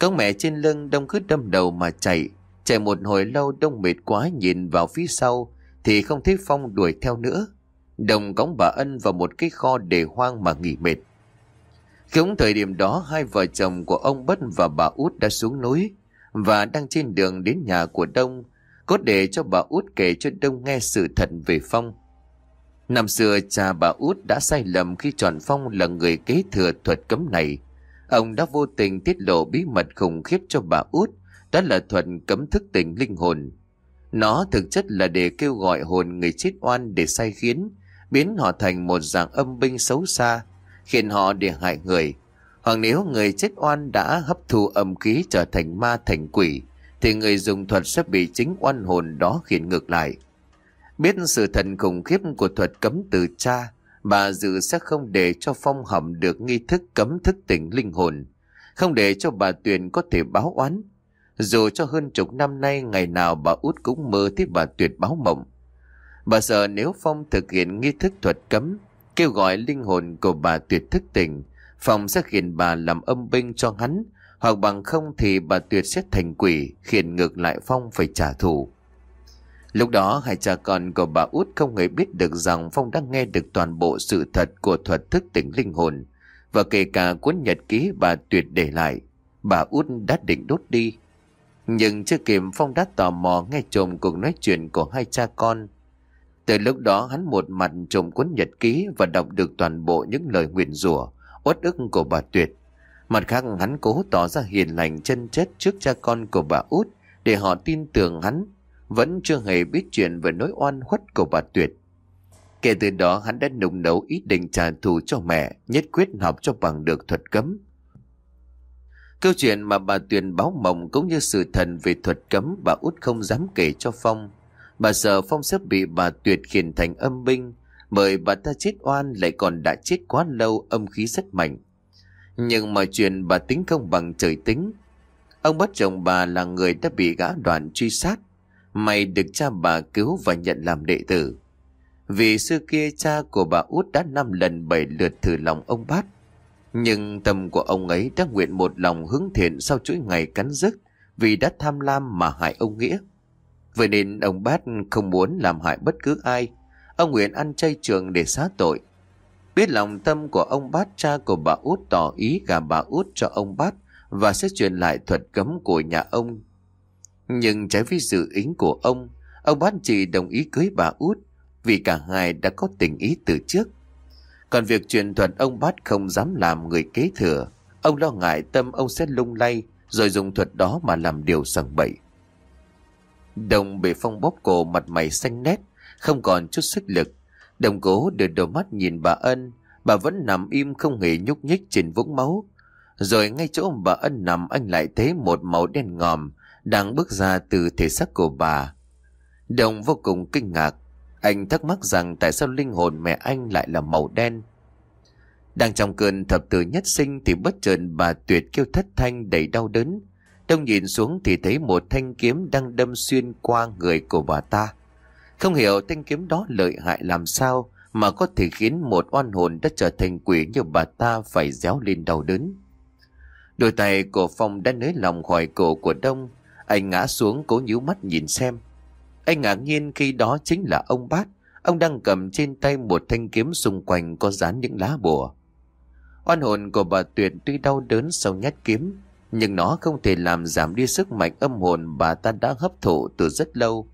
Các mẹ trên lưng Đông cứ đâm đầu mà chạy. Chạy một hồi lâu Đông mệt quá nhìn vào phía sau thì không thấy Phong đuổi theo nữa. Đồng cõng bà Ân vào một cái kho để hoang mà nghỉ mệt. Cũng thời điểm đó hai vợ chồng của ông Bất và bà Út đã xuống núi và đang trên đường đến nhà của Đông có để cho bà Út kể cho Đông nghe sự thật về Phong. Năm xưa cha bà út đã sai lầm khi chọn Phong là người kế thừa thuật cấm này. Ông đã vô tình tiết lộ bí mật khủng khiếp cho bà út, đó là thuật cấm thức tỉnh linh hồn. Nó thực chất là để kêu gọi hồn người chết oan để sai khiến, biến họ thành một dạng âm binh xấu xa, khiến họ để hại người. Hoặc nếu người chết oan đã hấp thu âm khí trở thành ma thành quỷ, thì người dùng thuật sẽ bị chính oan hồn đó khiến ngược lại. Biết sự thần khủng khiếp của thuật cấm từ cha, bà Dự sẽ không để cho Phong Hầm được nghi thức cấm thức tỉnh linh hồn, không để cho bà Tuyền có thể báo oán. Dù cho hơn chục năm nay ngày nào bà út cũng mơ thấy bà Tuyệt báo mộng. Bà sợ nếu Phong thực hiện nghi thức thuật cấm, kêu gọi linh hồn của bà Tuyệt thức tỉnh, Phong sẽ khiến bà làm âm binh cho hắn, hoặc bằng không thì bà Tuyệt sẽ thành quỷ, khiến ngược lại Phong phải trả thù. Lúc đó hai cha con của bà út không hề biết được rằng Phong đã nghe được toàn bộ sự thật của thuật thức tỉnh linh hồn và kể cả cuốn nhật ký bà Tuyệt để lại. Bà út đã định đốt đi. Nhưng chưa kịp Phong đã tò mò nghe trộm cuộc nói chuyện của hai cha con. Từ lúc đó hắn một mặt trộm cuốn nhật ký và đọc được toàn bộ những lời nguyền rủa uất ức của bà Tuyệt. Mặt khác hắn cố tỏ ra hiền lành chân chất trước cha con của bà út để họ tin tưởng hắn vẫn chưa hề biết chuyện về nỗi oan khuất của bà Tuyệt. Kể từ đó hắn đã nung nấu ý định trả thù cho mẹ, nhất quyết học cho bằng được thuật cấm. Câu chuyện mà bà Tuyền báo mộng cũng như sự thần về thuật cấm bà út không dám kể cho Phong. Bà sợ Phong sắp bị bà Tuyệt khiển thành âm binh, bởi bà ta chết oan lại còn đã chết quá lâu âm khí rất mạnh. Nhưng mọi chuyện bà tính không bằng trời tính. Ông bắt chồng bà là người đã bị gã đoàn truy sát, Mày được cha bà cứu và nhận làm đệ tử. Vì xưa kia cha của bà út đã năm lần bảy lượt thử lòng ông bát. Nhưng tâm của ông ấy đã nguyện một lòng hướng thiện sau chuỗi ngày cắn rứt vì đã tham lam mà hại ông Nghĩa. Vậy nên ông bát không muốn làm hại bất cứ ai. Ông nguyện ăn chay trường để xá tội. Biết lòng tâm của ông bát cha của bà út tỏ ý gà bà út cho ông bát và sẽ truyền lại thuật cấm của nhà ông nhưng trái với dự ý của ông, ông bát chỉ đồng ý cưới bà út vì cả hai đã có tình ý từ trước. Còn việc truyền thuật ông bát không dám làm người kế thừa, ông lo ngại tâm ông sẽ lung lay rồi dùng thuật đó mà làm điều sằng bậy. Đồng bị phong bóp cổ mặt mày xanh nét, không còn chút sức lực. Đồng cố đưa đôi mắt nhìn bà Ân, bà vẫn nằm im không hề nhúc nhích trên vũng máu. Rồi ngay chỗ bà Ân nằm anh lại thấy một màu đen ngòm đang bước ra từ thể xác của bà. Đồng vô cùng kinh ngạc. Anh thắc mắc rằng tại sao linh hồn mẹ anh lại là màu đen. Đang trong cơn thập tử nhất sinh thì bất chợt bà Tuyệt kêu thất thanh đầy đau đớn. Đông nhìn xuống thì thấy một thanh kiếm đang đâm xuyên qua người của bà ta. Không hiểu thanh kiếm đó lợi hại làm sao mà có thể khiến một oan hồn đã trở thành quỷ như bà ta phải réo lên đau đớn. Đôi tay của Phong đã nới lòng khỏi cổ của Đông anh ngã xuống cố nhíu mắt nhìn xem. Anh ngạc nhiên khi đó chính là ông bát. Ông đang cầm trên tay một thanh kiếm xung quanh có dán những lá bùa. Oan hồn của bà Tuyệt tuy đau đớn sau nhát kiếm, nhưng nó không thể làm giảm đi sức mạnh âm hồn bà ta đã hấp thụ từ rất lâu.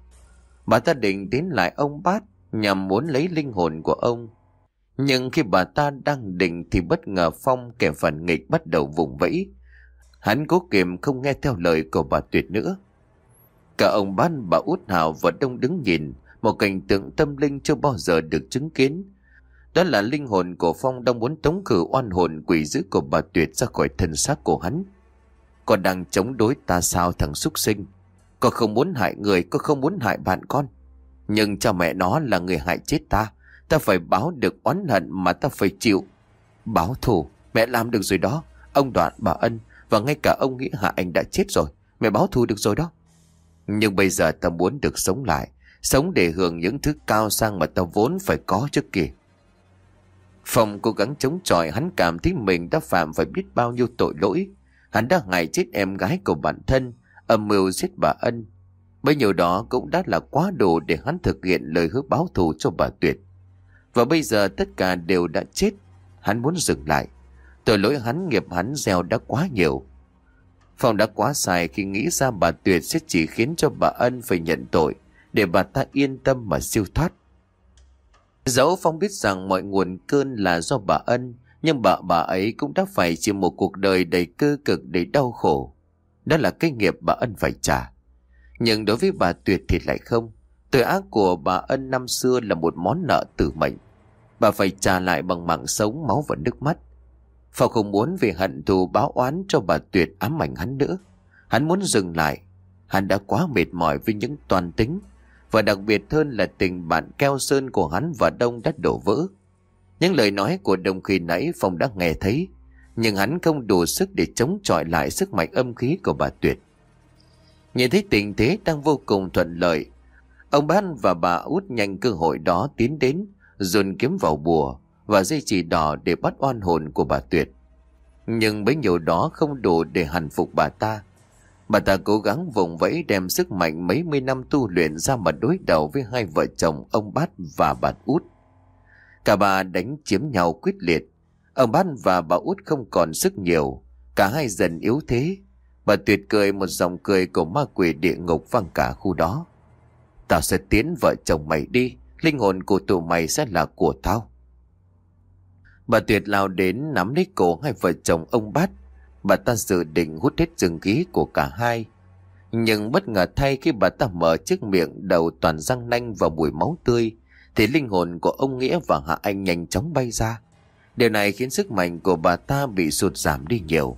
Bà ta định đến lại ông bát nhằm muốn lấy linh hồn của ông. Nhưng khi bà ta đang định thì bất ngờ Phong kẻ phản nghịch bắt đầu vùng vẫy, Hắn cố kiềm không nghe theo lời của bà Tuyệt nữa. Cả ông bát bà Út Hào và Đông đứng nhìn, một cảnh tượng tâm linh chưa bao giờ được chứng kiến. Đó là linh hồn của Phong đang muốn tống khử oan hồn quỷ dữ của bà Tuyệt ra khỏi thân xác của hắn. Con đang chống đối ta sao thằng súc sinh? Con không muốn hại người, con không muốn hại bạn con. Nhưng cha mẹ nó là người hại chết ta. Ta phải báo được oán hận mà ta phải chịu. Báo thù, mẹ làm được rồi đó. Ông Đoạn, bà Ân, và ngay cả ông nghĩ Hạ Anh đã chết rồi Mẹ báo thù được rồi đó Nhưng bây giờ ta muốn được sống lại Sống để hưởng những thứ cao sang mà ta vốn phải có trước kia Phong cố gắng chống chọi Hắn cảm thấy mình đã phạm phải biết bao nhiêu tội lỗi Hắn đã hại chết em gái của bản thân Âm mưu giết bà Ân Bấy nhiêu đó cũng đã là quá đủ Để hắn thực hiện lời hứa báo thù cho bà Tuyệt Và bây giờ tất cả đều đã chết Hắn muốn dừng lại Tội lỗi hắn nghiệp hắn gieo đã quá nhiều. Phong đã quá sai khi nghĩ ra bà Tuyệt sẽ chỉ khiến cho bà Ân phải nhận tội để bà ta yên tâm mà siêu thoát. Dẫu Phong biết rằng mọi nguồn cơn là do bà Ân, nhưng bà bà ấy cũng đã phải chịu một cuộc đời đầy cơ cực đầy đau khổ. Đó là cái nghiệp bà Ân phải trả. Nhưng đối với bà Tuyệt thì lại không. Tội ác của bà Ân năm xưa là một món nợ tử mệnh. Bà phải trả lại bằng mạng sống, máu và nước mắt. Phao không muốn vì hận thù báo oán cho bà Tuyệt ám ảnh hắn nữa. Hắn muốn dừng lại. Hắn đã quá mệt mỏi với những toàn tính. Và đặc biệt hơn là tình bạn keo sơn của hắn và Đông đã đổ vỡ. Những lời nói của đồng khi nãy Phong đã nghe thấy. Nhưng hắn không đủ sức để chống chọi lại sức mạnh âm khí của bà Tuyệt. Nhìn thấy tình thế đang vô cùng thuận lợi. Ông Ban và bà út nhanh cơ hội đó tiến đến, dồn kiếm vào bùa và dây chỉ đỏ để bắt oan hồn của bà Tuyệt. Nhưng bấy nhiêu đó không đủ để hành phục bà ta. Bà ta cố gắng vùng vẫy đem sức mạnh mấy mươi năm tu luyện ra mà đối đầu với hai vợ chồng ông Bát và bà Út. Cả bà đánh chiếm nhau quyết liệt. Ông Bát và bà Út không còn sức nhiều. Cả hai dần yếu thế. Bà tuyệt cười một dòng cười của ma quỷ địa ngục vang cả khu đó. Tao sẽ tiến vợ chồng mày đi. Linh hồn của tụi mày sẽ là của tao. Bà Tuyệt lao đến nắm lấy cổ hai vợ chồng ông Bát. Bà ta dự định hút hết rừng khí của cả hai. Nhưng bất ngờ thay khi bà ta mở chiếc miệng đầu toàn răng nanh và mùi máu tươi, thì linh hồn của ông Nghĩa và Hạ Anh nhanh chóng bay ra. Điều này khiến sức mạnh của bà ta bị sụt giảm đi nhiều.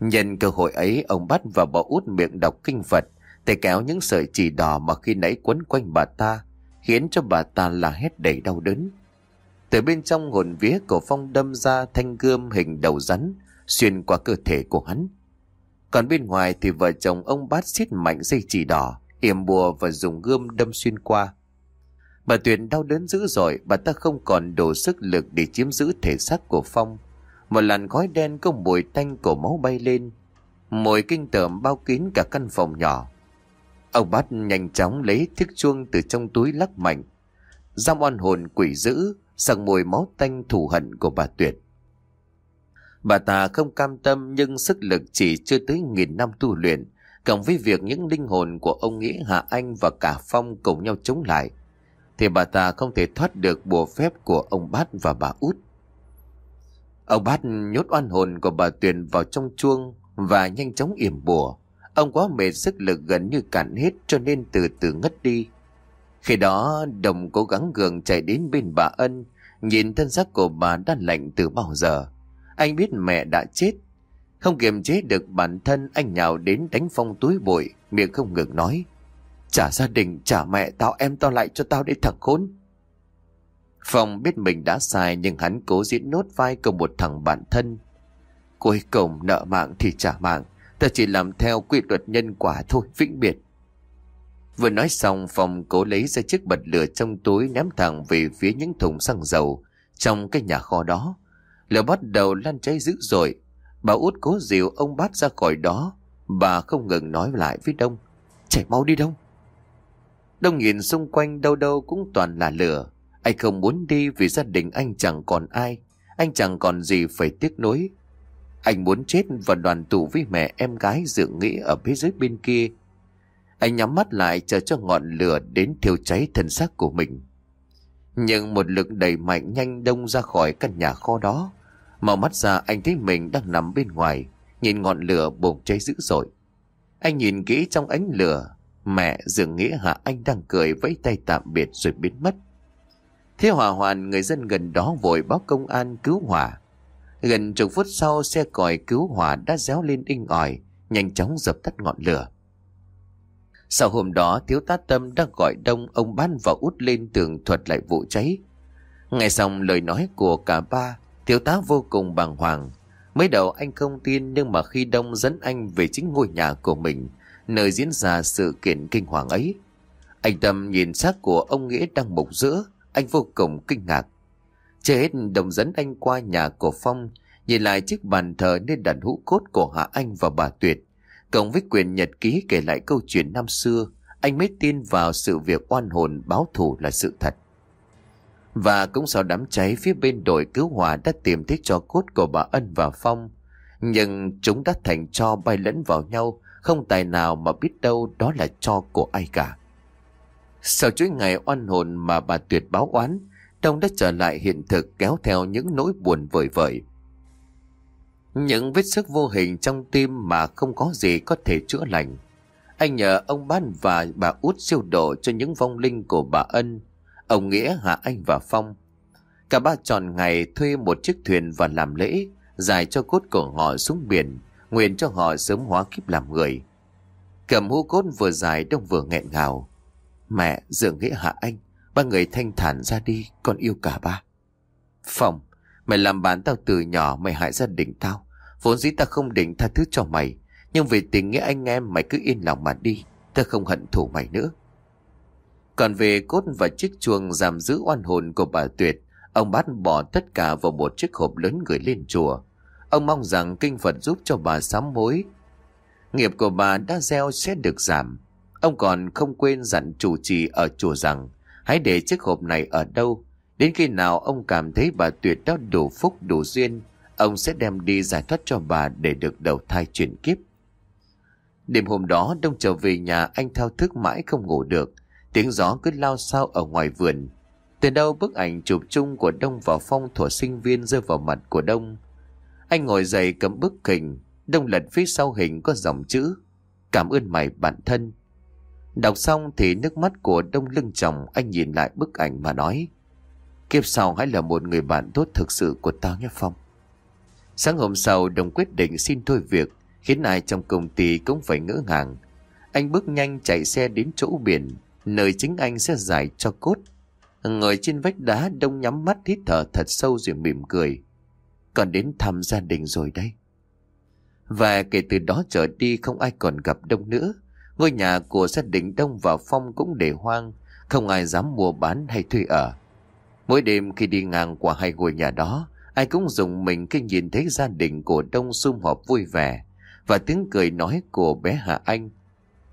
Nhân cơ hội ấy, ông bắt và bỏ út miệng đọc kinh Phật, tay kéo những sợi chỉ đỏ mà khi nãy quấn quanh bà ta, khiến cho bà ta là hét đầy đau đớn. Từ bên trong hồn vía của Phong đâm ra thanh gươm hình đầu rắn, xuyên qua cơ thể của hắn. Còn bên ngoài thì vợ chồng ông bát xiết mạnh dây chỉ đỏ, yểm bùa và dùng gươm đâm xuyên qua. Bà Tuyền đau đớn dữ dội, bà ta không còn đủ sức lực để chiếm giữ thể xác của Phong. Một làn khói đen có mùi tanh cổ máu bay lên. Mùi kinh tởm bao kín cả căn phòng nhỏ. Ông bát nhanh chóng lấy chiếc chuông từ trong túi lắc mạnh. Giam oan hồn quỷ dữ, sặc mùi máu tanh thù hận của bà Tuyệt. Bà ta không cam tâm nhưng sức lực chỉ chưa tới nghìn năm tu luyện, cộng với việc những linh hồn của ông Nghĩa Hạ Anh và cả Phong cùng nhau chống lại, thì bà ta không thể thoát được bùa phép của ông Bát và bà Út. Ông Bát nhốt oan hồn của bà Tuyền vào trong chuông và nhanh chóng yểm bùa. Ông quá mệt sức lực gần như cạn hết cho nên từ từ ngất đi. Khi đó đồng cố gắng gượng chạy đến bên bà Ân, nhìn thân xác của bà đã lạnh từ bao giờ. Anh biết mẹ đã chết. Không kiềm chế được bản thân anh nhào đến đánh phong túi bụi, miệng không ngừng nói. Trả gia đình, trả mẹ, tao em tao lại cho tao để thằng khốn. Phong biết mình đã sai nhưng hắn cố diễn nốt vai của một thằng bạn thân. Cuối cùng nợ mạng thì trả mạng, ta chỉ làm theo quy luật nhân quả thôi, vĩnh biệt. Vừa nói xong Phong cố lấy ra chiếc bật lửa trong túi ném thẳng về phía những thùng xăng dầu trong cái nhà kho đó. Lửa bắt đầu lan cháy dữ dội. Bà út cố dìu ông bát ra khỏi đó. Bà không ngừng nói lại với Đông. Chạy mau đi Đông. Đông nhìn xung quanh đâu đâu cũng toàn là lửa. Anh không muốn đi vì gia đình anh chẳng còn ai. Anh chẳng còn gì phải tiếc nối. Anh muốn chết và đoàn tụ với mẹ em gái dự nghĩ ở phía dưới bên kia. Anh nhắm mắt lại chờ cho ngọn lửa đến thiêu cháy thân xác của mình. Nhưng một lực đẩy mạnh nhanh đông ra khỏi căn nhà kho đó. Mở mắt ra anh thấy mình đang nằm bên ngoài, nhìn ngọn lửa bùng cháy dữ dội. Anh nhìn kỹ trong ánh lửa, mẹ dường nghĩa hạ anh đang cười vẫy tay tạm biệt rồi biến mất. Thế hỏa hoạn người dân gần đó vội báo công an cứu hỏa. Gần chục phút sau xe còi cứu hỏa đã réo lên inh ỏi, nhanh chóng dập tắt ngọn lửa. Sau hôm đó thiếu tá Tâm đã gọi đông ông Ban và út lên tường thuật lại vụ cháy. Nghe xong lời nói của cả ba, thiếu tá vô cùng bàng hoàng. Mới đầu anh không tin nhưng mà khi đông dẫn anh về chính ngôi nhà của mình, nơi diễn ra sự kiện kinh hoàng ấy. Anh Tâm nhìn xác của ông Nghĩa đang mục giữa, anh vô cùng kinh ngạc. Chưa hết đồng dẫn anh qua nhà của Phong, nhìn lại chiếc bàn thờ nên đặt hũ cốt của Hạ Anh và bà Tuyệt. Cộng với quyền nhật ký kể lại câu chuyện năm xưa, anh mới tin vào sự việc oan hồn báo thù là sự thật. Và cũng sau đám cháy phía bên đội cứu hỏa đã tìm thấy cho cốt của bà Ân và Phong. Nhưng chúng đã thành cho bay lẫn vào nhau, không tài nào mà biết đâu đó là cho của ai cả. Sau chuỗi ngày oan hồn mà bà Tuyệt báo oán, Đông đã trở lại hiện thực kéo theo những nỗi buồn vời vợi. Những vết sức vô hình trong tim mà không có gì có thể chữa lành. Anh nhờ ông Ban và bà út siêu độ cho những vong linh của bà Ân. Ông Nghĩa, Hạ Anh và Phong. Cả ba tròn ngày thuê một chiếc thuyền và làm lễ, giải cho cốt của họ xuống biển, nguyện cho họ sớm hóa kiếp làm người. Cầm hô cốt vừa dài đông vừa nghẹn ngào. Mẹ, dường nghĩa Hạ Anh, ba người thanh thản ra đi, con yêu cả ba. Phong, mày làm bán tao từ nhỏ mày hại gia đình tao. Vốn dĩ ta không định tha thứ cho mày, nhưng vì tình nghĩa anh em mày cứ yên lòng mà đi Ta không hận thù mày nữa Còn về cốt và chiếc chuông giam giữ oan hồn của bà Tuyệt Ông bắt bỏ tất cả vào một chiếc hộp lớn gửi lên chùa Ông mong rằng kinh Phật giúp cho bà sám hối Nghiệp của bà đã gieo sẽ được giảm Ông còn không quên dặn chủ trì ở chùa rằng, Hãy để chiếc hộp này ở đâu Đến khi nào ông cảm thấy bà Tuyệt đã đủ phúc, đủ duyên, Ông sẽ đem đi giải thoát cho bà để được đầu thai chuyển kiếp Đêm hôm đó, Đông trở về nhà, anh thao thức mãi không ngủ được. Tiếng gió cứ lao sao ở ngoài vườn. Từ đâu bức ảnh chụp chung của Đông và Phong thuở sinh viên rơi vào mặt của Đông. Anh ngồi dậy cầm bức hình. Đông lật phía sau hình có dòng chữ. Cảm ơn mày bản thân. Đọc xong thì nước mắt của Đông lưng chồng anh nhìn lại bức ảnh mà nói. Kiếp sau hãy là một người bạn tốt thực sự của tao nhé Phong. Sáng hôm sau Đông quyết định xin thôi việc khiến ai trong công ty cũng phải ngỡ ngàng. Anh bước nhanh chạy xe đến chỗ biển, nơi chính anh sẽ giải cho cốt. Ngồi trên vách đá đông nhắm mắt hít thở thật sâu rồi mỉm cười. Còn đến thăm gia đình rồi đây. Và kể từ đó trở đi không ai còn gặp Đông nữa. Ngôi nhà của gia đình Đông và Phong cũng để hoang, không ai dám mua bán hay thuê ở. Mỗi đêm khi đi ngang qua hai ngôi nhà đó, ai cũng dùng mình khi nhìn thấy gia đình của Đông sum họp vui vẻ, và tiếng cười nói của bé hà Anh.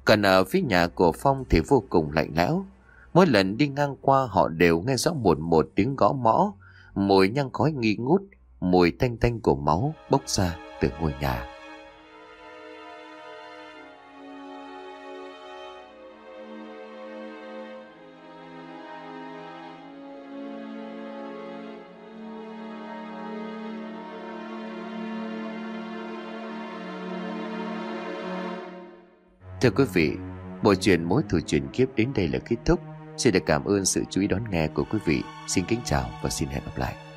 Còn ở phía nhà của Phong thì vô cùng lạnh lẽo. Mỗi lần đi ngang qua họ đều nghe rõ một một tiếng gõ mõ, mùi nhang khói nghi ngút, mùi tanh tanh của máu bốc ra từ ngôi nhà. Thưa quý vị, bộ truyện mối thù truyền kiếp đến đây là kết thúc. Xin được cảm ơn sự chú ý đón nghe của quý vị. Xin kính chào và xin hẹn gặp lại.